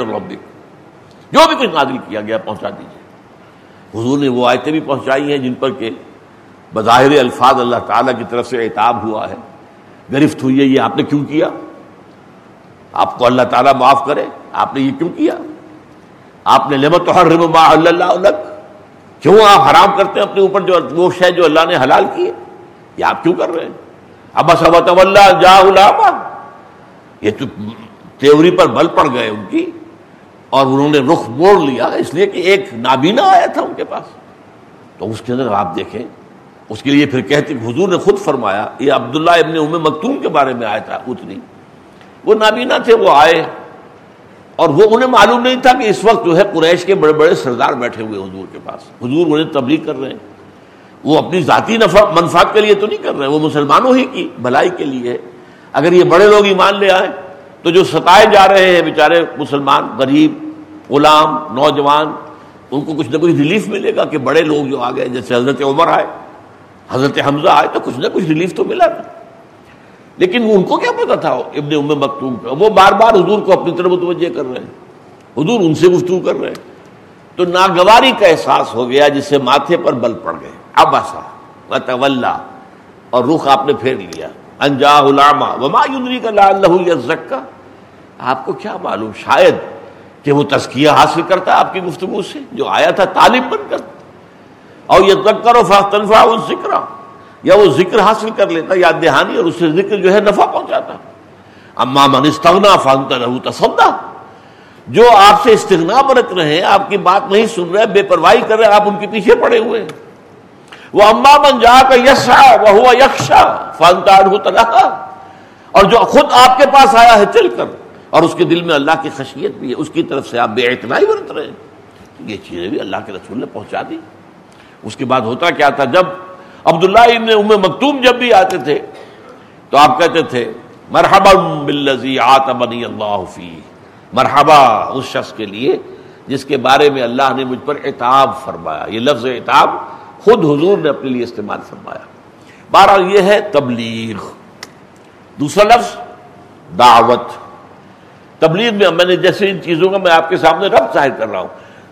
جو بھی کچھ نازل کیا گیا، پہنچا دیجیے حضور نے وہ آیتیں بھی پہنچائی ہیں جن پر کہ بظاہر الفاظ اللہ تعالیٰ کی طرف سے اعتاب ہوا ہے۔ گرفت ہوئی ہے، یہ آپ نے کیوں کیا؟ آپ کو اللہ تعالیٰ معاف کرے۔ آپ نے یہ کیوں کیا؟ آپ نے لمت حرم ما اللہ علق کیوں آپ حرام کرتے ہیں اپنے اوپر جو وہ شے جو اللہ نے حلال کی ہے یہ آپ کیوں کر رہے ہیں؟ ابا اب سبت جا یہ تو تیوری پر بل پڑ گئے ان کی۔ اور انہوں نے رخ موڑ لیا، اس لیے کہ ایک نابینا آیا تھا ان کے پاس۔ تو اس کے اندر آپ دیکھیں، اس کے لیے پھر کہتے حضور نے خود فرمایا، یہ عبداللہ ابن ام مکتوم کے بارے میں آیا تھا، اتنی۔ وہ نابینا تھے، وہ آئے۔ اور وہ انہیں معلوم نہیں تھا کہ اس وقت جو ہے قریش کے بڑے بڑے سردار بیٹھے ہوئے حضور کے پاس۔ حضور انہیں تبلیغ کر رہے ہیں۔ وہ اپنی ذاتی نفع منفاط کے لیے تو نہیں کر رہے، وہ مسلمانوں ہی کی بھلائی کے لیے۔ اگر یہ بڑے لوگ ایمان لے آئے تو جو ستائے جا رہے ہیں بیچارے مسلمان، غریب، غلام، نوجوان، ان کو کچھ نہ کچھ ریلیف ملے گا کہ بڑے لوگ جو آ گئے، جیسے حضرت عمر آئے، حضرت حمزہ آئے، تو کچھ نہ کچھ ریلیف تو ملا تھا۔ لیکن ان کو کیا پتا تھا؟ ابن ام مکتوم کا۔ وہ بار بار حضور کو اپنی طرف متوجہ کر رہے ہیں۔ حضور ان سے گفتگو کر رہے ہیں۔ تو ناگواری کا احساس ہو گیا جس سے ماتھے پر بل پڑ گئے۔ اب ایسا اور رخ آپ نے پھیر لیا۔ انجا علامہ وما کا آپ کو کیا معلوم؟ شاید کہ وہ تزکیہ حاصل کرتا ہے آپ کی گفتگو سے، جو آیا تھا تعلیم بن کر اور یہ تک کرو تنفا وہ ذکر یا وہ ذکر حاصل کر لیتا، یاد دہانی، اور اس سے ذکر جو ہے نفع پہنچاتا۔ اما من استغنا فانتا رہو تصدا جو آپ سے استغنا برت رہے ہیں، آپ کی بات نہیں سن رہے، بے پرواہی کر رہے آپ ان کے پیچھے پڑے ہوئے ہیں۔ وہ اما من جا کر یسا وہ ہوا یکشا فانتا اور جو خود آپ کے پاس آیا ہے چل کر اور اس کے دل میں اللہ کی خشیت بھی ہے، اس کی طرف سے آپ بے اعتنائی برت رہے ہیں۔ یہ چیزیں بھی اللہ کے رسول نے پہنچا دی۔ اس کے بعد ہوتا کیا تھا، جب عبداللہ ابن ام مکتوم جب بھی آتے تھے، تو آپ کہتے تھے، مرحبا بالذی آتمنی اللہ فی۔ مرحبا اس شخص کے لیے جس کے بارے میں اللہ نے مجھ پر اعتاب فرمایا۔ یہ لفظ اعتاب خود حضور نے اپنے لیے استعمال فرمایا۔ بہرحال یہ ہے تبلیغ۔ دوسرا لفظ، دعوت۔ تبلیغ میں میں نے جیسے ان چیزوں کا میں آپ کے سامنے رب ظاہر کر رہا ہوں۔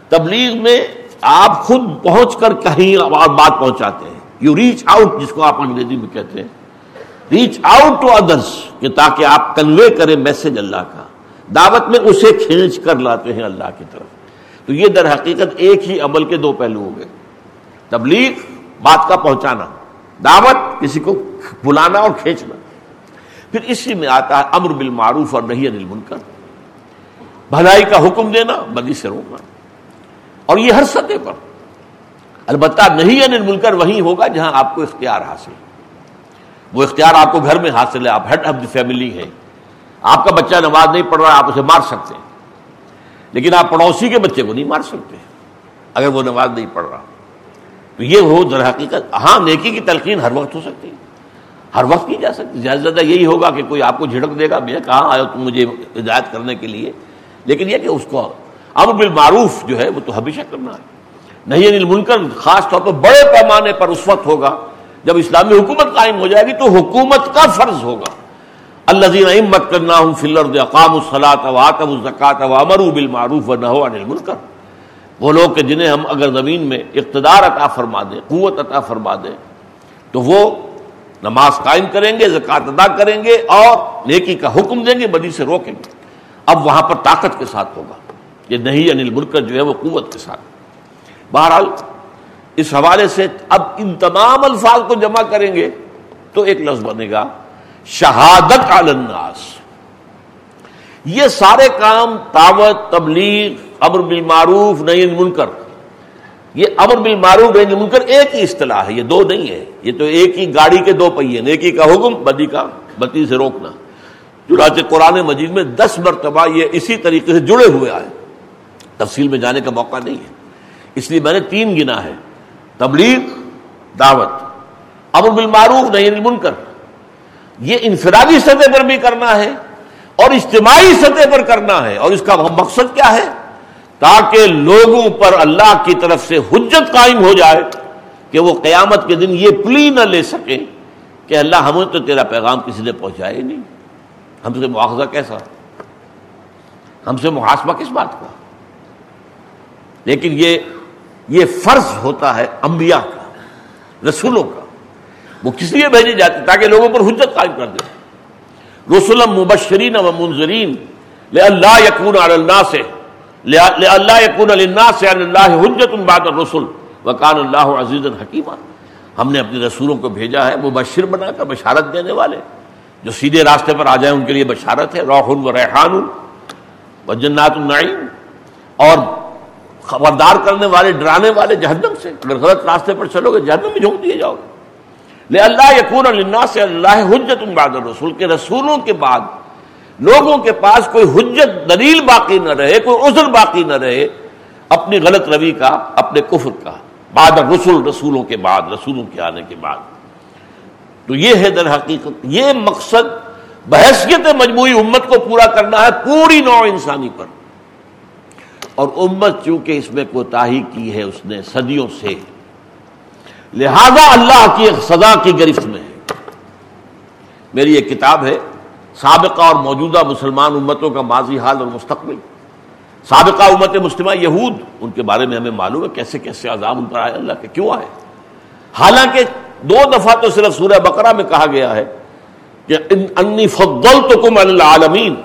تبلیغ میں آپ خود پہنچ کر کہیں اور بات پہنچاتے ہیں۔ یو ریچ آؤٹ جس کو آپ انگریزی میں کہتے ہیں۔ ریچ آؤٹ ٹو ادرس کہ تاکہ آپ کنوے کریں میسج اللہ کا۔ دعوت میں اسے کھینچ کر لاتے ہیں اللہ کی طرف۔ تو یہ در حقیقت ایک ہی عمل کے دو پہلو ہو گئے۔ تبلیغ، بات کا پہنچانا، دعوت، کسی کو بلانا اور کھینچنا۔ پھر اسی میں آتا ہے امر بالمعروف اور نہیں انل منکر بھلائی کا حکم دینا بدی سے روکنا۔ اور یہ ہر سطح پر۔ البتہ نہیں انل منکر وہی ہوگا جہاں آپ کو اختیار حاصل۔ وہ اختیار آپ کو گھر میں حاصل ہے، آپ ہیڈ آف دی فیملی ہیں۔ آپ کا بچہ نماز نہیں پڑھ رہا، آپ اسے مار سکتے ہیں۔ لیکن آپ پڑوسی کے بچے کو نہیں مار سکتے۔ اگر وہ نماز نہیں پڑھ رہا۔ تو یہ ہو در حقیقت ہاں نیکی کی تلقین ہر وقت ہو سکتی ہر وقت کی جا سکتی زیادہ زیادہ یہی ہوگا کہ کوئی آپ کو جھڑک دے گا میں کہاں آئے تم مجھے ہدایت کرنے کے لیے؟ لیکن یہ کہ اس کو اب بالمعروف جو ہے وہ تو ہمیشہ کرنا ہے۔ نہیں انل منکر خاص طور پر بڑے پیمانے پر اس وقت ہوگا۔ جب اسلامی حکومت قائم ہو جائے گی تو حکومت کا فرض ہوگا۔ اللہ دین امت کرنا ہوں فلر اقام الصلاۃ و الزکات و امر بالمعروف و نہ انل منکر وہ لوگ کہ جنہیں ہم اگر زمین میں اقتدار عطا فرما دیں، قوت عطا فرما دیں، تو وہ نماز قائم کریں گے، زکوٰۃ ادا کریں گے اور نیکی کا حکم دیں گے، بدی سے روکیں گے۔ اب وہاں پر طاقت کے ساتھ ہوگا۔ یہ نہیں یعنی انل مرکز جو ہے وہ قوت کے ساتھ۔ بہرحال اس حوالے سے اب ان تمام الفاظ کو جمع کریں گے تو ایک لفظ بنے گا، شہادت الناس۔ یہ سارے کام دعوت تبلیغ امر بالمعروف نہیں منکر یہ امر بالمعروف نہیں منکر ایک ہی اصطلاح ہے، یہ دو نہیں ہے۔ یہ تو ایک ہی گاڑی کے دو پہیے نیکی کا حکم، بدی کا بدی سے روکنا۔ چنانچہ قرآن مجید میں دس مرتبہ یہ اسی طریقے سے جڑے ہوئے آئے۔ تفصیل میں جانے کا موقع نہیں ہے۔ اس لیے میں نے تین گنا ہے۔ تبلیغ، دعوت۔ امر بالمعروف نہیں منکر یہ انفرادی سطح پر بھی کرنا ہے اور اجتماعی سطح پر کرنا ہے۔ اور اس کا مقصد کیا ہے؟ تاکہ لوگوں پر اللہ کی طرف سے حجت قائم ہو جائے کہ وہ قیامت کے دن یہ پلی نہ لے سکے کہ اللہ ہمیں تو تیرا پیغام کسی نے پہنچایا ہی نہیں۔ ہم سے مواخذہ کیسا؟ ہم سے محاسبہ کس بات کا؟ لیکن یہ یہ فرض ہوتا ہے انبیاء کا، رسولوں کا۔ وہ کس لیے بھیجے جاتے تاکہ لوگوں پر حجت قائم کر دے۔ رسول مبشرین و منظرین اللہ یقون اللہ سے اللہ یقون اللہ سے اللہ حجت بعد رسول وکان اللہ عزیز الحکیمہ ہم نے اپنے رسولوں کو بھیجا ہے مبشر بنا کر، بشارت دینے والے، جو سیدھے راستے پر آ جائیں ان کے لیے بشارت ہے روحن و ریحان، و جنات النعیم. اور خبردار کرنے والے، ڈرانے والے جہنم سے۔ اگر غلط راستے پر چلو گے، جہنم میں جھونک دیے جاؤ گے۔ لے اللہ یقون اللہ سے اللہ حجت بعد رسول کے رسولوں کے بعد لوگوں کے پاس کوئی حجت دلیل باقی نہ رہے، کوئی عذر باقی نہ رہے، اپنی غلط روی کا، اپنے کفر کا، بعد رسول، رسولوں کے بعد، رسولوں کے آنے کے بعد۔ تو یہ ہے در حقیقت، یہ مقصد بحثیت مجموعی امت کو پورا کرنا ہے پوری نو انسانی پر۔ اور امت چونکہ اس میں کوتاہی کی ہے، اس نے صدیوں سے، لہذا اللہ کی ایک سزا کی گرفت میں ہے۔ میری ایک کتاب ہے۔ سابقہ اور موجودہ مسلمان امتوں کا ماضی حال اور مستقبل۔ سابقہ امت مسلمہ یہود، ان کے بارے میں ہمیں معلوم ہے کیسے کیسے عذاب ان پر آئے، اللہ کے کیوں آئے۔ حالانکہ دو دفعہ تو صرف سورہ بقرہ میں کہا گیا ہے کہ انی فضلتکم العالمین،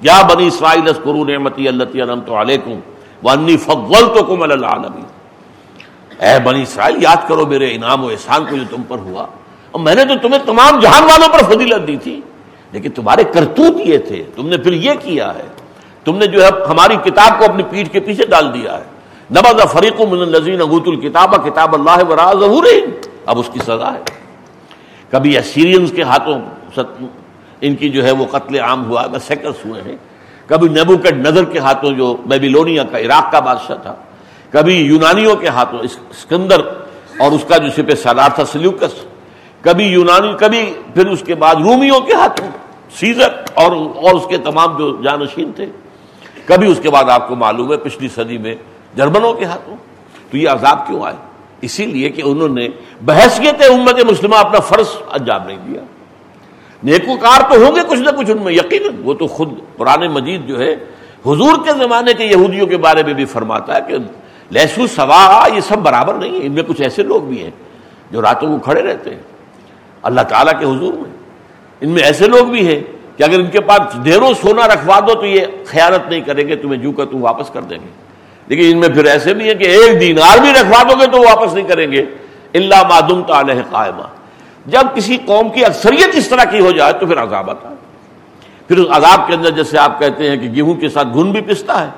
یا بنی اسرائیل اذکروا نعمتی اللہ انعمت علیکم، وانی فضلتکم العالمین۔ اے بنی اسرائیل، یاد کرو میرے انعام و احسان کو جو تم پر ہوا۔ اور میں نے تو تمہیں تمام جہان والوں پر فضیلت دی تھی۔ لیکن تمہارے کرتوت یہ تھے، تم نے پھر یہ کیا ہے۔ تم نے جو ہے ہماری کتاب کو اپنی پیٹھ کے پیچھے ڈال دیا ہے۔ نبز فریق من الزین ابوت الکتاب کتاب اللہ وراز اب اس کی سزا ہے۔ کبھی اسیرینز کے ہاتھوں ان کی جو ہے وہ قتل عام ہوا سیکرس ہوئے ہیں۔ کبھی نیبو کے نظر کے ہاتھوں جو بیبیلونیا کا عراق کا بادشاہ تھا۔ کبھی یونانیوں کے ہاتھوں اسکندر اور اس کا جو سپہ سالار تھا سلیوکس۔ کبھی یونانی، کبھی پھر اس کے بعد رومیوں کے ہاتھوں۔ سیزر اور اور اس کے تمام جو جانشین تھے۔ کبھی اس کے بعد آپ کو معلوم ہے پچھلی صدی میں جرمنوں کے ہاتھوں۔ تو یہ عذاب کیوں آئے؟ اسی لیے کہ انہوں نے بحثیت امت مسلمہ اپنا فرض انجام نہیں دیا۔ نیکوکار تو ہوں گے کچھ نہ کچھ ان میں، یقیناً۔ وہ تو خود پرانے مجید جو ہے، حضور کے زمانے کے یہودیوں کے بارے میں بھی فرماتا ہے کہ لہسو سوا، یہ سب برابر نہیں ہے ان میں کچھ ایسے لوگ بھی ہیں جو راتوں کو کھڑے رہتے ہیں۔ اللہ تعالیٰ کے حضور میں۔ ان میں ایسے لوگ بھی ہیں کہ اگر ان کے پاس ڈھیروں سونا رکھوا دو تو یہ خیالت نہیں کریں گے، تمہیں جو کا تم واپس کر دیں گے۔ لیکن ان میں پھر ایسے بھی ہیں کہ ایک دینار بھی رکھوا دو گے تو واپس نہیں کریں گے۔ اللہ معدم تعلیہ قائمہ جب کسی قوم کی اکثریت اس طرح کی ہو جائے تو پھر عذاب آتا ہے۔ پھر اس عذاب کے اندر جیسے آپ کہتے ہیں کہ گیہوں کے ساتھ گھن بھی پستا ہے۔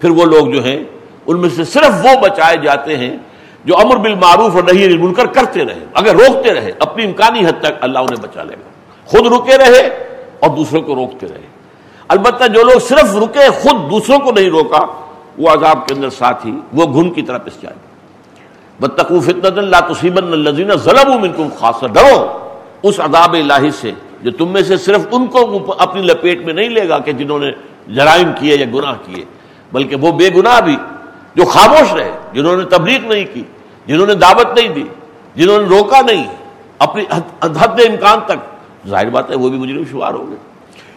پھر وہ لوگ جو ہیں، ان میں سے صرف وہ بچائے جاتے ہیں جو امر بالمعروف اور نہیں بل کرتے رہے، اگر روکتے رہے، اپنی امکانی حد تک اللہ انہیں بچا لے گا۔ خود رکے رہے اور دوسروں کو روکتے رہے۔ البتہ جو لوگ صرف رکے، خود دوسروں کو نہیں روکا، وہ عذاب کے اندر ساتھ ہی وہ گھن کی طرح پس جائے۔ بتقوف اللہ تصیبن الزین خاص ڈرو۔ اس عذاب الہی سے جو تم میں سے صرف ان کو اپنی لپیٹ میں نہیں لے گا کہ جنہوں نے جرائم کیے یا گناہ کیے، بلکہ وہ بے گناہ بھی، جو خاموش رہے، جنہوں نے تبلیغ نہیں کی، جنہوں نے دعوت نہیں دی، جنہوں نے روکا نہیں، اپنی حد امکان تک ظاہر بات ہے، وہ بھی مجرم شمار ہو گئے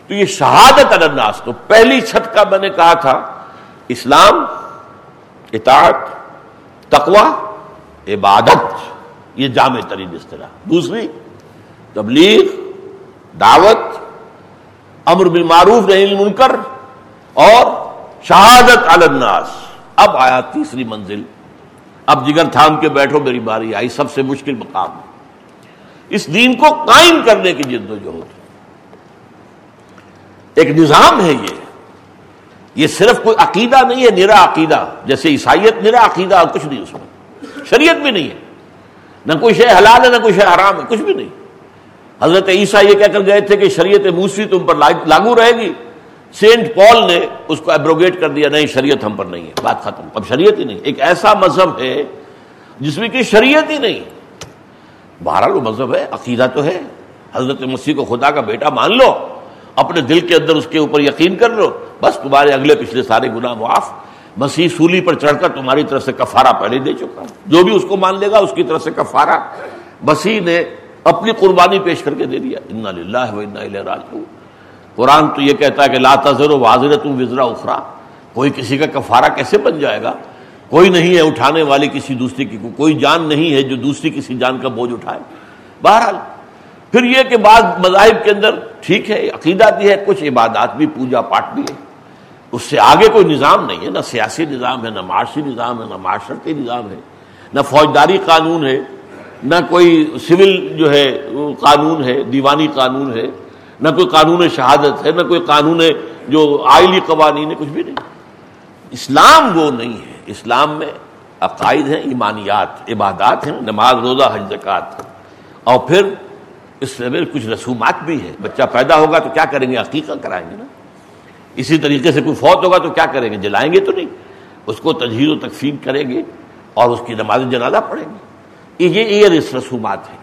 تو یہ شہادت الناس، تو پہلی چھت کا میں نے کہا تھا، اسلام، اطاعت تقوا عبادت، یہ جامع ترین اصطلاح۔ دوسری، تبلیغ، دعوت، امر بالمعروف نہیں منکر اور شہادت الناس۔ اب آیا تیسری منزل۔ اب جگر تھام کے بیٹھو، میری باری آئی، سب سے مشکل مقام۔ اس دین کو قائم کرنے کی جد و جہد۔ ایک نظام ہے یہ۔ یہ صرف کوئی عقیدہ نہیں ہے، نرا عقیدہ۔ جیسے عیسائیت نرا عقیدہ، اور کچھ نہیں اس میں۔ شریعت بھی نہیں ہے۔ نہ کوئی شے حلال ہے، نہ کوئی شے حرام ہے، کچھ بھی نہیں۔ حضرت عیسیٰ یہ کہہ کر گئے تھے کہ شریعت موسیقی تم پر لاگو رہے گی۔ سینٹ پال نے اس کو ایبروگیٹ کر دیا، نہیں، شریعت ہم پر نہیں ہے۔ بات ختم۔ اب شریعت ہی نہیں۔ ایک ایسا مذہب ہے جس میں کہ شریعت ہی نہیں۔ بہرحال وہ مذہب ہے، عقیدہ تو ہے۔ حضرت مسیح کو خدا کا بیٹا مان لو، اپنے دل کے اندر اس کے اوپر یقین کر لو۔ بس تمہارے اگلے پچھلے سارے گناہ معاف۔ مسیح سولی پر چڑھ کر تمہاری طرف سے کفارہ پہلے دے چکا۔ جو بھی اس کو مان لے گا، اس کی طرف سے کفارہ۔ مسیح نے اپنی قربانی پیش کر کے دے دیا۔ راجو قرآن تو یہ کہتا ہے کہ لا تذر و واضح تم وزرا اخرا کوئی کسی کا کفارہ کیسے بن جائے گا؟ کوئی نہیں ہے اٹھانے والی کسی دوسری کی، کوئی جان نہیں ہے جو دوسری کسی جان کا بوجھ اٹھائے۔ بہرحال، پھر یہ کہ بعض مذاہب کے اندر ٹھیک ہے، عقیدہ بھی ہے، کچھ عبادات بھی، پوجا پاٹ بھی ہے۔ اس سے آگے کوئی نظام نہیں ہے، نہ سیاسی نظام ہے، نہ معاشی نظام ہے، نہ معاشرتی نظام ہے، نہ فوجداری قانون ہے، نہ کوئی سول جو ہے قانون ہے، دیوانی قانون ہے، نہ کوئی قانون شہادت ہے، نہ کوئی قانون جو آئلی قوانین ہے، کچھ بھی نہیں۔ اسلام وہ نہیں ہے۔ اسلام میں عقائد ہیں، ایمانیات، عبادات ہیں، نماز، روزہ، حج زکات اور پھر اس میں کچھ رسومات بھی ہیں۔ بچہ پیدا ہوگا تو کیا کریں گے؟ عقیقہ کرائیں گے نا۔ اسی طریقے سے کوئی فوت ہوگا تو کیا کریں گے؟ جلائیں گے تو نہیں۔ اس کو تجہیز و تقسیم کریں گے اور اس کی نماز جنازہ پڑھیں گے۔ یہ رسومات ہیں۔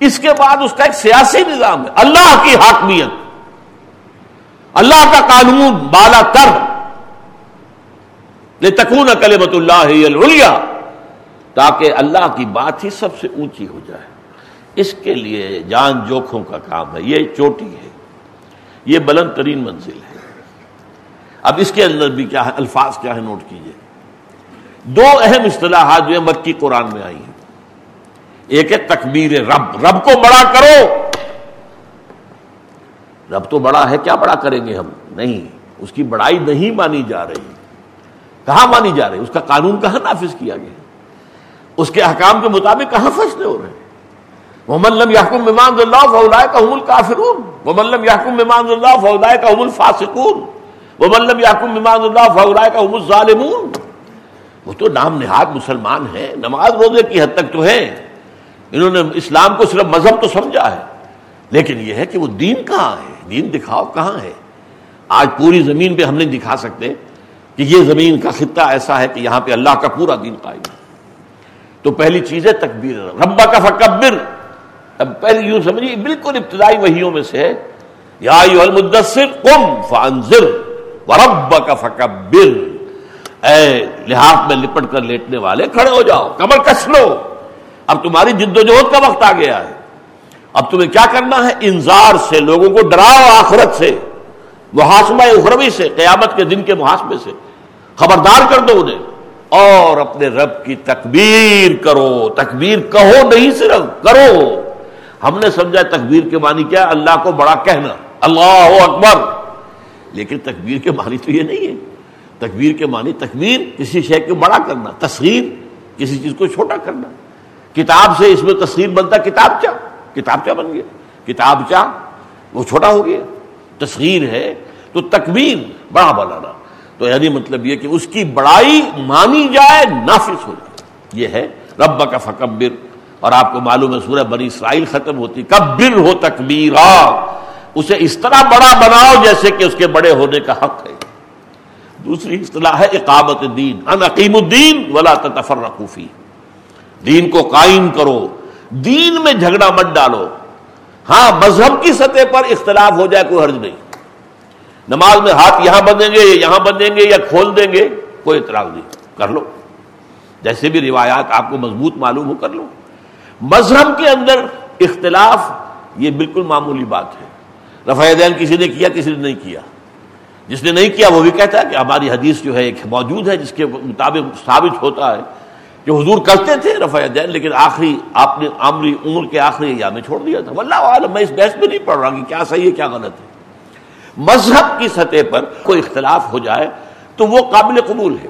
اس کے بعد اس کا ایک سیاسی نظام ہے۔ اللہ کی حاکمیت۔ اللہ کا قانون بالا تر۔ تکون کلمت اللہ تاکہ اللہ کی بات ہی سب سے اونچی ہو جائے۔ اس کے لیے جان جوکھوں کا کام ہے، یہ چوٹی ہے، یہ بلند ترین منزل ہے۔ اب اس کے اندر بھی کیا ہے، الفاظ کیا ہے، نوٹ کیجیے۔ دو اہم اصطلاحات جو مکی قرآن میں آئی ہیں۔ ایک ہے تکبیر رب رب کو بڑا کرو۔ رب تو بڑا ہے، کیا بڑا کریں گے ہم؟ نہیں، اس کی بڑائی نہیں مانی جا رہی۔ کہاں مانی جا رہی اس کا قانون کہاں نافذ کیا گیا اس کے احکام کے مطابق کہاں فیصلے ہو رہے ہیں؟ محمد لم یحکم ممان اللہ فولا کا حمل کافرون محمد لم یحکم ممان اللہ فولا کا حمل فاسقون محمد لم یحکم ممان اللہ فولا کا حمل ظالمون وہ تو نام نہاد مسلمان ہیں، نماز روزے کی حد تک تو ہے انہوں نے اسلام کو صرف مذہب تو سمجھا ہے۔ لیکن یہ ہے کہ وہ دین کہاں ہے؟ دین دکھاؤ کہاں ہے؟ آج پوری زمین پہ ہم نہیں دکھا سکتے۔ کہ یہ زمین کا خطہ ایسا ہے کہ یہاں پہ اللہ کا پورا دین قائم ہے۔ تو پہلی چیز ہے تکبیر۔ ربا کا فکبر۔ اب پہلی یوں سمجھیے، بالکل ابتدائی وحیوں میں سے یا المدثر قم فانذر ورب کا فکبر۔ اے لحاظ میں لپٹ کر لیٹنے والے کھڑے ہو جاؤ کمر کس لو۔ اب تمہاری جد و جہد کا وقت آ گیا ہے۔ اب تمہیں کیا کرنا ہے؟ انذار سے، لوگوں کو ڈراؤ آخرت سے محاسمہ اخروی سے، قیامت کے دن کے محاسمے سے۔ خبردار کر دو انہیں۔ اور اپنے رب کی تکبیر کرو۔ تکبیر کہو نہیں صرف، کرو۔ ہم نے سمجھا تکبیر کے معنی کیا اللہ کو بڑا کہنا۔ اللہ اکبر۔ لیکن تکبیر کے معنی تو یہ نہیں ہے۔ تکبیر کے معنی تکبیر، کسی شے کو بڑا کرنا۔ تصغیر کسی چیز کو چھوٹا کرنا۔ کتاب سے اس میں تصویر بنتا، کتاب کیا کتابچہ بن گیا۔ کتابچہ وہ چھوٹا ہو گیا۔ تصغیر ہے تو تکبیر، بڑا بنانا تو یعنی مطلب یہ کہ اس کی بڑائی مانی جائے، نافذ ہو جائے۔ یہ ہے رب کا فکبر۔ اور آپ کو معلوم ہے، سورہ بنی اسرائیل ختم ہوتی، کبر ہو تکبیرا۔ اسے اس طرح بڑا بناؤ جیسے کہ اس کے بڑے ہونے کا حق ہے۔ دوسری اصطلاح ہے، اقامت دین۔ ان عقیم الدین ولا تفرقوفی دین کو قائم کرو، دین میں جھگڑا مت ڈالو۔ ہاں مذہب کی سطح پر اختلاف ہو جائے، کوئی حرج نہیں۔ نماز میں ہاتھ یہاں بندیں گے یا یہاں بندیں گے یا کھول دیں گے، کوئی اعتراض نہیں، کر لو۔ جیسے بھی روایات آپ کو مضبوط معلوم ہو، کر لو۔ مذہب کے اندر اختلاف یہ بالکل معمولی بات ہے۔ رفا دین کسی نے کیا، کسی نے نہیں کیا۔ جس نے نہیں کیا، وہ بھی کہتا ہے کہ ہماری حدیث جو ہے ایک موجود ہے، جس کے مطابق ثابت ہوتا ہے کہ حضور کرتے تھے رفع دین لیکن آخری آپ نے عمری عمر کے آخری ایام میں چھوڑ دیا تھا۔ واللہ عالم میں اس بحث میں نہیں پڑھ رہا کہ کیا صحیح ہے، کیا غلط ہے۔ مذہب کی سطح پر کوئی اختلاف ہو جائے تو وہ قابل قبول ہے۔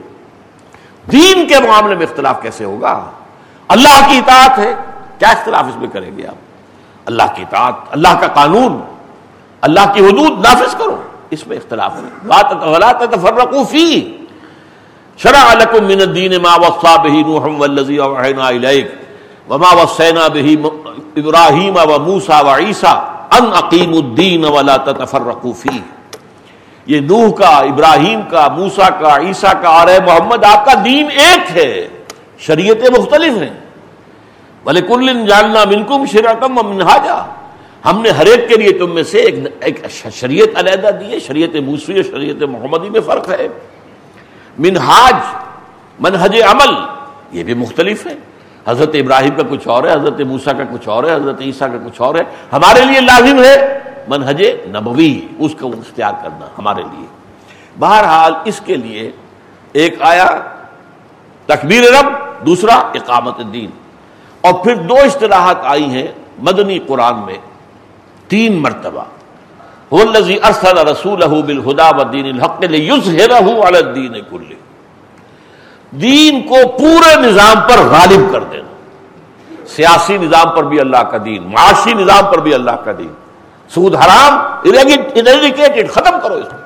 دین کے معاملے میں اختلاف کیسے ہوگا؟ اللہ کی اطاعت ہے، کیا اختلاف اس میں کریں گے آپ؟ اللہ کی اطاعت، اللہ کا قانون، اللہ کی حدود نافذ کرو، اس میں اختلاف ہے۔ فی شرع لكم من الدين ما وصى به نوح والذي اوحينا اليك وما وصينا به ابراهيم وموسى وعيسى ان اقیم الدین ولا تتفرقوا یہ نوح کا ابراہیم کا موسا کا عیسیٰ کا اور محمد آپ کا دین ایک ہے۔ شریعتیں مختلف ہیں۔ بھلے کل جاننا منکم شرعتم منہاجا ہم نے ہر ایک کے لیے تم میں سے ایک, ایک شریعت علیحدہ دی ہے۔ شریعت موسوی اور شریعت محمدی میں فرق ہے۔ منہاج منہج عمل یہ بھی مختلف ہے حضرت ابراہیم کا کچھ اور ہے، حضرت موسا کا کچھ اور ہے، حضرت عیسیٰ کا کچھ اور ہے۔ ہمارے لیے لازم ہے منہج نبوی، اس کو اختیار کرنا ہمارے لیے۔ بہرحال اس کے لیے ایک آیا، تکبیر رب، دوسرا اقامت الدین۔ اور پھر دو اصطلاحات آئی ہیں مدنی قرآن میں، تین مرتبہ۔ ارسل رسول بالہدا ودین الحق علی الدین کل دین کو پورے نظام پر غالب کر دینا سیاسی نظام پر بھی اللہ کا دین، معاشی نظام پر بھی اللہ کا دین۔ سود حرام ختم کرو اس کو۔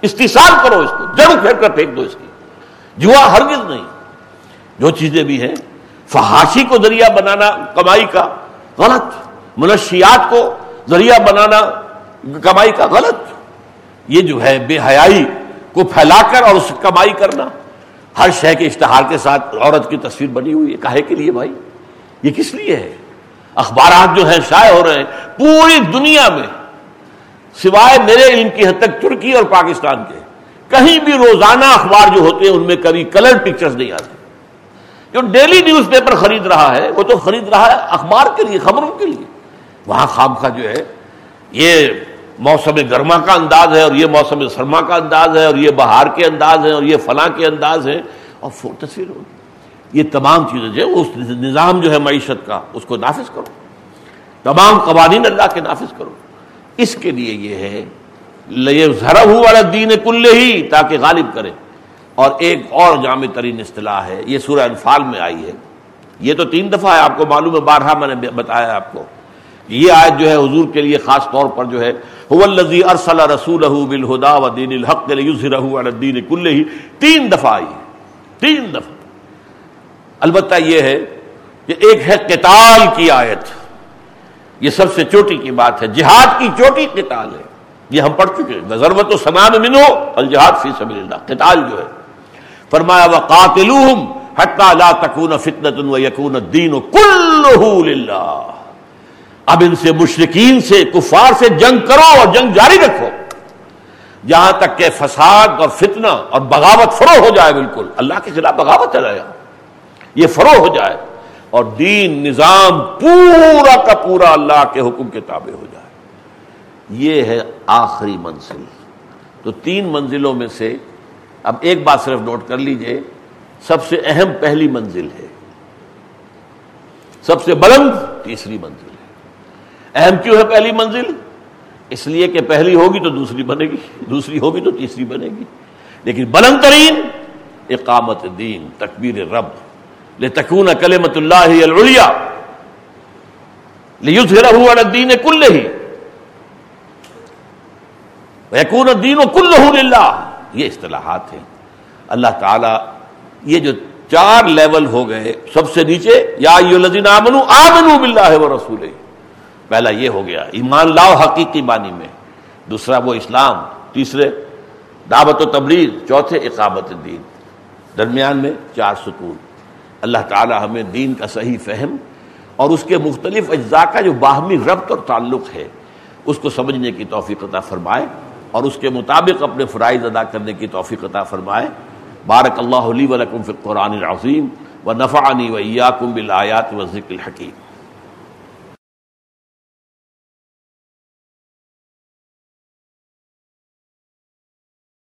استحصال کرو اس کو۔ جڑ پھیر کر پھینک دو اس کی۔ جوا ہرگز نہیں۔ جو چیزیں بھی ہیں، فحاشی کو ذریعہ بنانا، کمائی کا غلط۔ منشیات کو ذریعہ بنانا، کمائی کا غلط۔ یہ جو ہے، بے حیائی کو پھیلا کر اور اس کمائی کرنا۔ ہر شے کے اشتہار کے ساتھ عورت کی تصویر بنی ہوئی ہے۔ کہے کے لیے بھائی؟ یہ کس لیے ہے؟ اخبارات جو ہیں شائع ہو رہے ہیں پوری دنیا میں، سوائے میرے علم کی حد تک ترکی اور پاکستان کے، کہیں بھی روزانہ اخبار جو ہوتے ہیں ان میں کبھی کلر پکچرز نہیں آتے۔ جو ڈیلی نیوز پیپر خرید رہا ہے، وہ تو خرید رہا ہے اخبار کے لیے، خبروں کے لیے۔ وہاں خام کا جو ہے، یہ موسم گرما کا انداز ہے اور یہ موسم سرما کا انداز ہے اور یہ بہار کے انداز ہے اور یہ فلاں کے انداز ہے اور تصویر ہوگی یہ تمام چیزیں جو اس نظام جو ہے معیشت کا، اس کو نافذ کرو۔ تمام قوانین اللہ کے نافذ کرو۔ اس کے لیے یہ ہے ذرا والا دین کل ہی تاکہ غالب کرے۔ اور ایک اور جامع ترین اصطلاح ہے، یہ سورہ انفال میں آئی ہے۔ یہ تو تین دفعہ ہے، آپ کو معلوم ہے، بارہا میں نے بتایا آپ کو۔ یہ آیت جو ہے حضور کے لیے خاص طور پر جو ہے ارسل رسول بالہدا و دین الحق الدین کل ہی تین دفعہ آئی تین دفعہ۔ البتہ یہ ہے کہ ایک ہے قتال کی آیت۔ یہ سب سے چوٹی کی بات ہے، جہاد کی چوٹی قتال ہے۔ یہ ہم پڑھ چکے ہیں۔ ضرورت و سمان منو الجہاد فی سبیل اللہ۔ قتال جو ہے۔ فرمایا و قاتل حتہ لا تکون فتنۃ و یکون الدین کلہ للہ اب ان سے مشرقین سے کفار سے جنگ کرو اور جنگ جاری رکھو۔ جہاں تک کہ فساد اور فتنہ اور بغاوت فرو ہو جائے بالکل، اللہ کے خلاف بغاوت چلا جائے یہ فرو ہو جائے اور دین، نظام پورا کا پورا اللہ کے حکم کے تابع ہو جائے۔ یہ ہے آخری منزل۔ تو تین منزلوں میں سے اب ایک بات صرف نوٹ کر لیجیے، سب سے اہم پہلی منزل ہے۔ سب سے بلند تیسری منزل۔ اہم کیوں ہے پہلی منزل؟ اس لیے کہ پہلی ہوگی تو دوسری بنے گی، دوسری ہوگی تو تیسری بنے گی۔ لیکن بلند ترین اقامت دین، تکبیر رب۔ لے تکون کلمت اللہ دین کل ہی یقون دین و کل یہ اصطلاحات ہیں۔ اللہ تعالی یہ جو چار لیول ہو گئے، سب سے نیچے، یا آمنو آمنو باللہ و رسول پہلا یہ ہو گیا، ایمان لاؤ حقیقی معنی میں۔ دوسرا وہ اسلام، تیسرے دعوت و تبلیغ، چوتھے اقامت دین۔ درمیان میں چار ستون اللہ تعالی ہمیں دین کا صحیح فہم اور اس کے مختلف اجزاء کا جو باہمی ربط اور تعلق ہے، اس کو سمجھنے کی توفیق عطا فرمائے اور اس کے مطابق اپنے فرائض ادا کرنے کی توفیق عطا فرمائے۔ بارک اللہ علی ولکم فی القرآن العظیم و نفعنی و ایاکم بالآیات و ذکر الحکیم۔